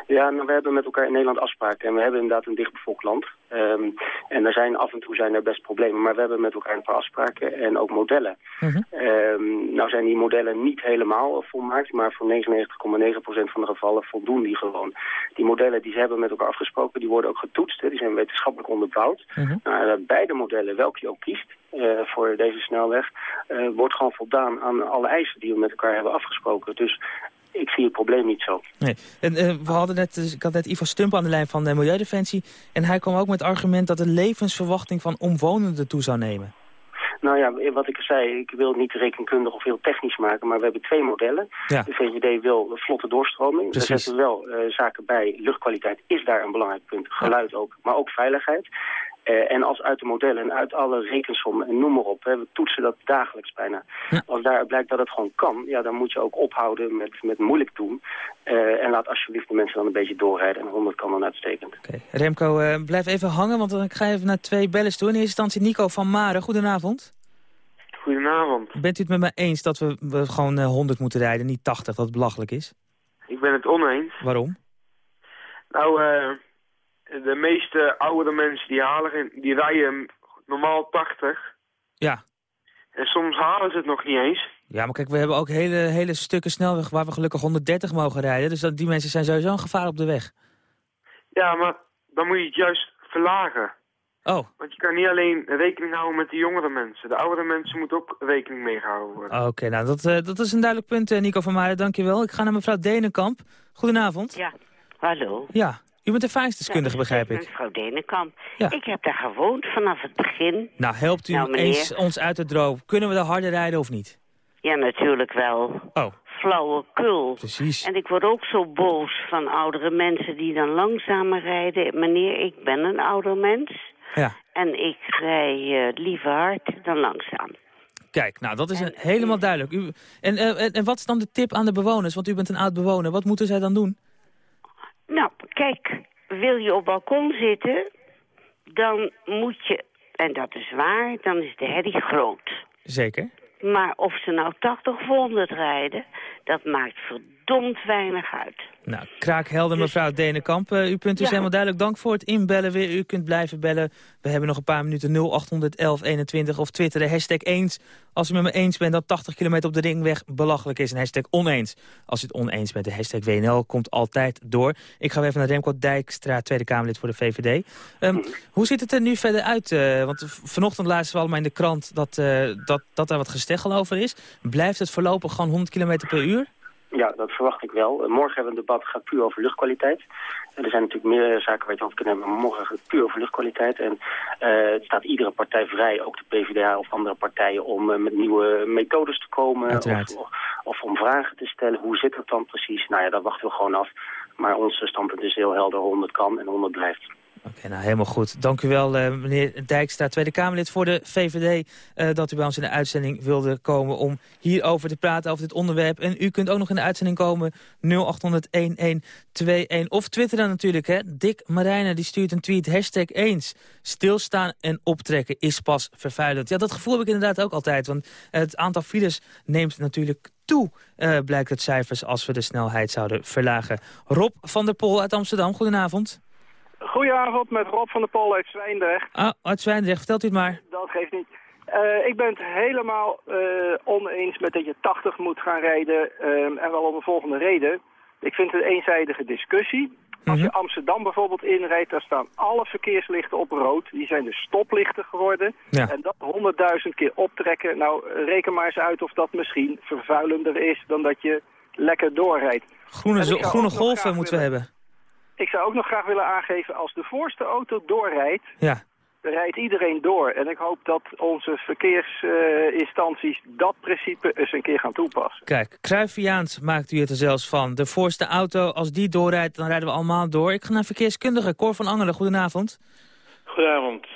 Ja, nou, we hebben met elkaar in Nederland afspraken. En we hebben inderdaad een dichtbevolkt land. Um, en er zijn af en toe zijn er best problemen. Maar we hebben met elkaar een paar afspraken en ook modellen. Mhm. Um, nou zijn die modellen niet helemaal volmaakt. Maar voor 99,9% van de gevallen voldoen die gewoon. Die modellen die ze hebben met elkaar afgesproken, die worden ook getoetst. Hè, die zijn wetenschappelijk onderbouwd. Mhm. Nou, beide modellen, welke je ook kiest uh, voor deze snelweg... Uh, wordt gewoon voldaan aan alle eisen die we met elkaar hebben afgesproken. Dus ik zie het probleem niet zo. Nee. En, uh, we hadden net, dus ik had net Ivo Stump aan de lijn van de Milieudefensie. En hij kwam ook met het argument dat de levensverwachting van omwonenden toe zou nemen. Nou ja, wat ik zei, ik wil het niet rekenkundig of heel technisch maken, maar we hebben twee modellen. Ja. De VVD wil vlotte doorstroming. Precies. We zetten wel uh, zaken bij. Luchtkwaliteit is daar een belangrijk punt. Geluid ja. ook, maar ook veiligheid. Uh, en als uit de modellen en uit alle rekensommen en noem maar op, hè, we toetsen dat dagelijks bijna. Ja. Als daar blijkt dat het gewoon kan, ja, dan moet je ook ophouden met, met moeilijk doen. Uh, en laat alsjeblieft de mensen dan een beetje doorrijden. En 100 kan dan uitstekend. Okay. Remco, uh, blijf even hangen, want ik ga even naar twee bellen toe. In eerste instantie Nico van Maren, goedenavond. Goedenavond. Bent u het met me eens dat we, we gewoon 100 moeten rijden, niet 80, dat het belachelijk is? Ik ben het oneens. Waarom? Nou, uh, de meeste oudere mensen die, halen, die rijden normaal 80. Ja. En soms halen ze het nog niet eens. Ja, maar kijk, we hebben ook hele, hele stukken snelweg waar we gelukkig 130 mogen rijden. Dus dat, die mensen zijn sowieso een gevaar op de weg. Ja, maar dan moet je het juist verlagen. Oh. Want je kan niet alleen rekening houden met de jongere mensen. De oudere mensen moeten ook rekening mee gehouden worden. Oké, nou dat, uh, dat is een duidelijk punt, uh, Nico van Maren. Dankjewel. Ik ga naar mevrouw Denenkamp. Goedenavond. Ja, hallo. Ja, u bent de veiligheidsdeskundige, begrijp ik. Mevrouw Denenkamp. Ja. Ik heb daar gewoond vanaf het begin. Nou, helpt u nou, eens ons uit de droom. Kunnen we daar harder rijden of niet? Ja, natuurlijk wel. Oh. Flauwekul. Precies. En ik word ook zo boos van oudere mensen die dan langzamer rijden. Meneer, ik ben een ouder mens. Ja. En ik rij uh, liever hard dan langzaam. Kijk, nou, dat is een, helemaal duidelijk. U, en, uh, en, en wat is dan de tip aan de bewoners? Want u bent een oud bewoner. Wat moeten zij dan doen? Nou, kijk, wil je op balkon zitten, dan moet je, en dat is waar, dan is de herrie groot. Zeker. Maar of ze nou 80 of 100 rijden, dat maakt verdomd weinig uit. Nou, kraakhelder mevrouw Denenkamp. Uh, u punt is ja. helemaal duidelijk. Dank voor het inbellen weer. U kunt blijven bellen. We hebben nog een paar minuten 081121 of twitteren hashtag eens. Als u met me eens bent dat 80 kilometer op de ringweg belachelijk is. Een hashtag oneens. Als u het oneens bent, de hashtag WNL komt altijd door. Ik ga weer even naar Remco Dijkstra, Tweede Kamerlid voor de VVD. Um, hoe ziet het er nu verder uit? Uh, want vanochtend lazen we allemaal in de krant dat, uh, dat, dat er wat gesteggel over is. Blijft het voorlopig gewoon 100 kilometer per uur? Ja, dat verwacht ik wel. Morgen hebben we een debat gaat puur over luchtkwaliteit. Er zijn natuurlijk meer zaken waar je het over kunt hebben, maar morgen gaat het puur over luchtkwaliteit. En uh, het staat iedere partij vrij, ook de PvdA of andere partijen, om uh, met nieuwe methodes te komen. Of, of, of, om vragen te stellen. Hoe zit het dan precies? Nou ja, dat wachten we gewoon af. Maar ons standpunt is heel helder, 100 kan en 100 blijft. Oké, nou helemaal goed. Dank u wel, uh, meneer Dijkstra, Tweede Kamerlid voor de VVD... Uh, dat u bij ons in de uitzending wilde komen om hierover te praten, over dit onderwerp. En u kunt ook nog in de uitzending komen, 0800-1121. Of twitteren natuurlijk, hè. Dick Marijnen die stuurt een tweet, hashtag eens. Stilstaan en optrekken is pas vervuilend. Ja, dat gevoel heb ik inderdaad ook altijd, want het aantal files neemt natuurlijk toe, uh, blijkt het cijfers, als we de snelheid zouden verlagen. Rob van der Pol uit Amsterdam, goedenavond. Goedenavond, met Rob van der Pol uit Zwijndrecht. Ah, uit Zwijndrecht, vertelt u het maar. Dat geeft niet. Uh, ik ben het helemaal uh, oneens met dat je 80 moet gaan rijden. Uh, en wel om de volgende reden. Ik vind het een eenzijdige discussie. Als je Amsterdam bijvoorbeeld inrijdt, daar staan alle verkeerslichten op rood. Die zijn dus stoplichten geworden. Ja. En dat 100.000 keer optrekken. Nou, reken maar eens uit of dat misschien vervuilender is dan dat je lekker doorrijdt. Groene, groene golven moeten we hebben. Ik zou ook nog graag willen aangeven, als de voorste auto doorrijdt, ja. rijdt iedereen door. En ik hoop dat onze verkeersinstanties uh, dat principe eens een keer gaan toepassen. Kijk, Cruyffiaans maakt u het er zelfs van. De voorste auto, als die doorrijdt, dan rijden we allemaal door. Ik ga naar verkeerskundige, Cor van Angelen. Goedenavond. Goedenavond.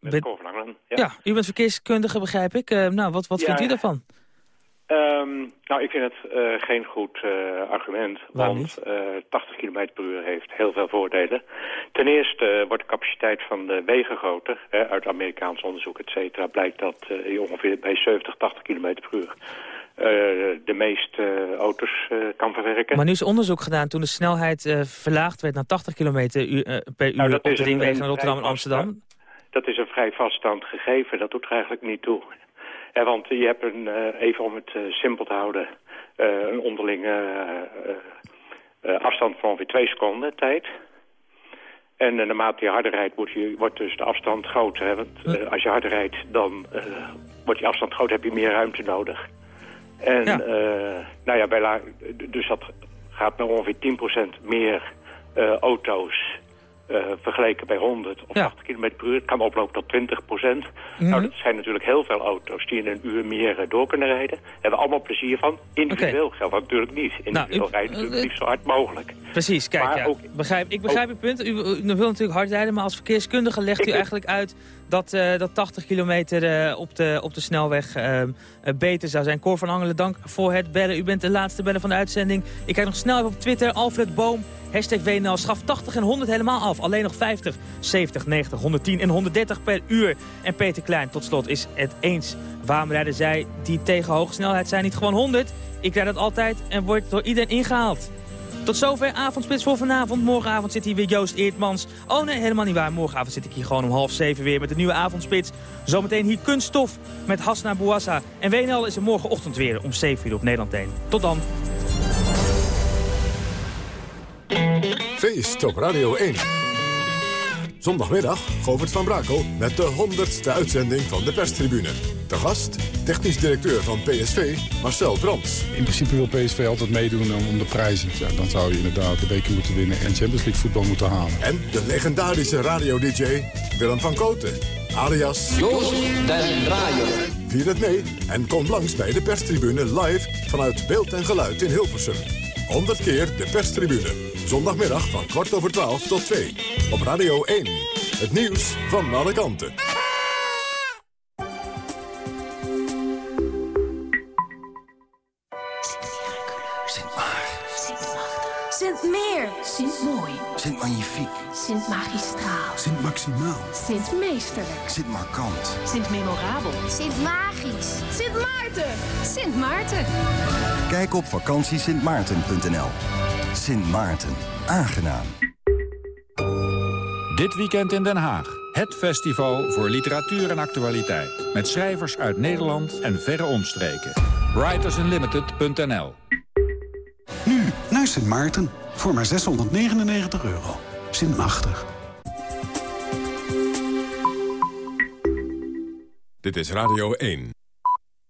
Met Ben... Cor van Angelen. Ja. ja. u bent verkeerskundige, begrijp ik. Uh, nou, wat, wat ja, vindt u daarvan? Um, nou, ik vind het uh, geen goed uh, argument, Waarom want uh, 80 km per uur heeft heel veel voordelen. Ten eerste wordt de capaciteit van de wegen groter. Hè, uit Amerikaans onderzoek, et cetera, blijkt dat je ongeveer bij 70, 80 km per uur de meeste auto's kan verwerken. Maar nu is onderzoek gedaan toen de snelheid verlaagd werd naar 80 km per uur nou, op de ringwegen naar Rotterdam en Amsterdam. Dat is een vrij vaststand gegeven, dat doet er eigenlijk niet toe. Ja, want je hebt een, uh, even om het uh, simpel te houden, een onderlinge afstand van ongeveer twee seconden tijd. En naarmate je harder rijdt, wordt, je, wordt dus de afstand groter. Hè? Want als je harder rijdt, dan wordt die afstand groter, heb je meer ruimte nodig. En ja. nou ja, bij dus dat gaat naar ongeveer 10% meer auto's uh, vergeleken bij 100 of ja. 80 km per uur. Het kan oplopen tot 20 procent. Mm -hmm. Nou, dat zijn natuurlijk heel veel auto's die in een uur meer uh, door kunnen rijden. Daar hebben we allemaal plezier van. Individueel okay. geldt dat natuurlijk niet. Individueel nou, u, rijden natuurlijk liefst zo hard mogelijk. Precies, kijk, maar ja, ook, begrijp, ik begrijp uw punt. U, u, u, wil natuurlijk hard rijden, maar als verkeerskundige legt u eigenlijk uit... dat, uh, dat 80 kilometer op, de, op de snelweg ehm, beter zou zijn. Cor van Angelen, dank voor het bellen. U bent de laatste beller van de uitzending. Ik kijk nog snel even op Twitter. Alfred Boom, hashtag WNL, schaf 80 en 100 helemaal af. Alleen nog 50, 70, 90, 110 en 130 per uur. En Peter Klein, tot slot, is het eens. Waarom rijden zij die tegen hoge snelheid zijn niet gewoon 100? Ik rijd dat altijd en word door iedereen ingehaald. Tot zover avondspits voor vanavond. Morgenavond zit hier weer Joost Eertmans. Oh nee, helemaal niet waar. Morgenavond zit ik hier gewoon om half zeven weer met de nieuwe avondspits. Zometeen hier kunststof met Hasna Bouassa. En WNL is er morgenochtend weer om 7 uur op Nederland 1. Tot dan. Feest op Radio 1. Zondagmiddag Govert van Brakel met de 100ste uitzending van de perstribune. De gast, technisch directeur van PSV, Marcel Brands. In principe wil PSV altijd meedoen om de prijzen. Ja, dan zou je inderdaad de beker moeten winnen en Champions League voetbal moeten halen. En de legendarische radio-dj Willem van Koten, alias... Joost den Draaier. Vier het mee en kom langs bij de perstribune live vanuit Beeld en Geluid in Hilversum. 100 keer de perstribune. Zondagmiddag van kwart over 12 tot 2. Op Radio 1. Het nieuws van alle kanten. Sint Magnifiek. Sint Magistraal. Sint Maximaal. Sint Meesterlijk. Sint Markant. Sint Memorabel. Sint Magisch. Sint Maarten. Sint Maarten. Kijk op vakantiesintmaarten.nl. Sint Maarten. Aangenaam. Dit weekend in Den Haag. Het festival voor literatuur en actualiteit. Met schrijvers uit Nederland en verre omstreken. Writersunlimited.nl Nu naar Sint Maarten. Voor maar 699 euro. Machtig. Dit is Radio 1.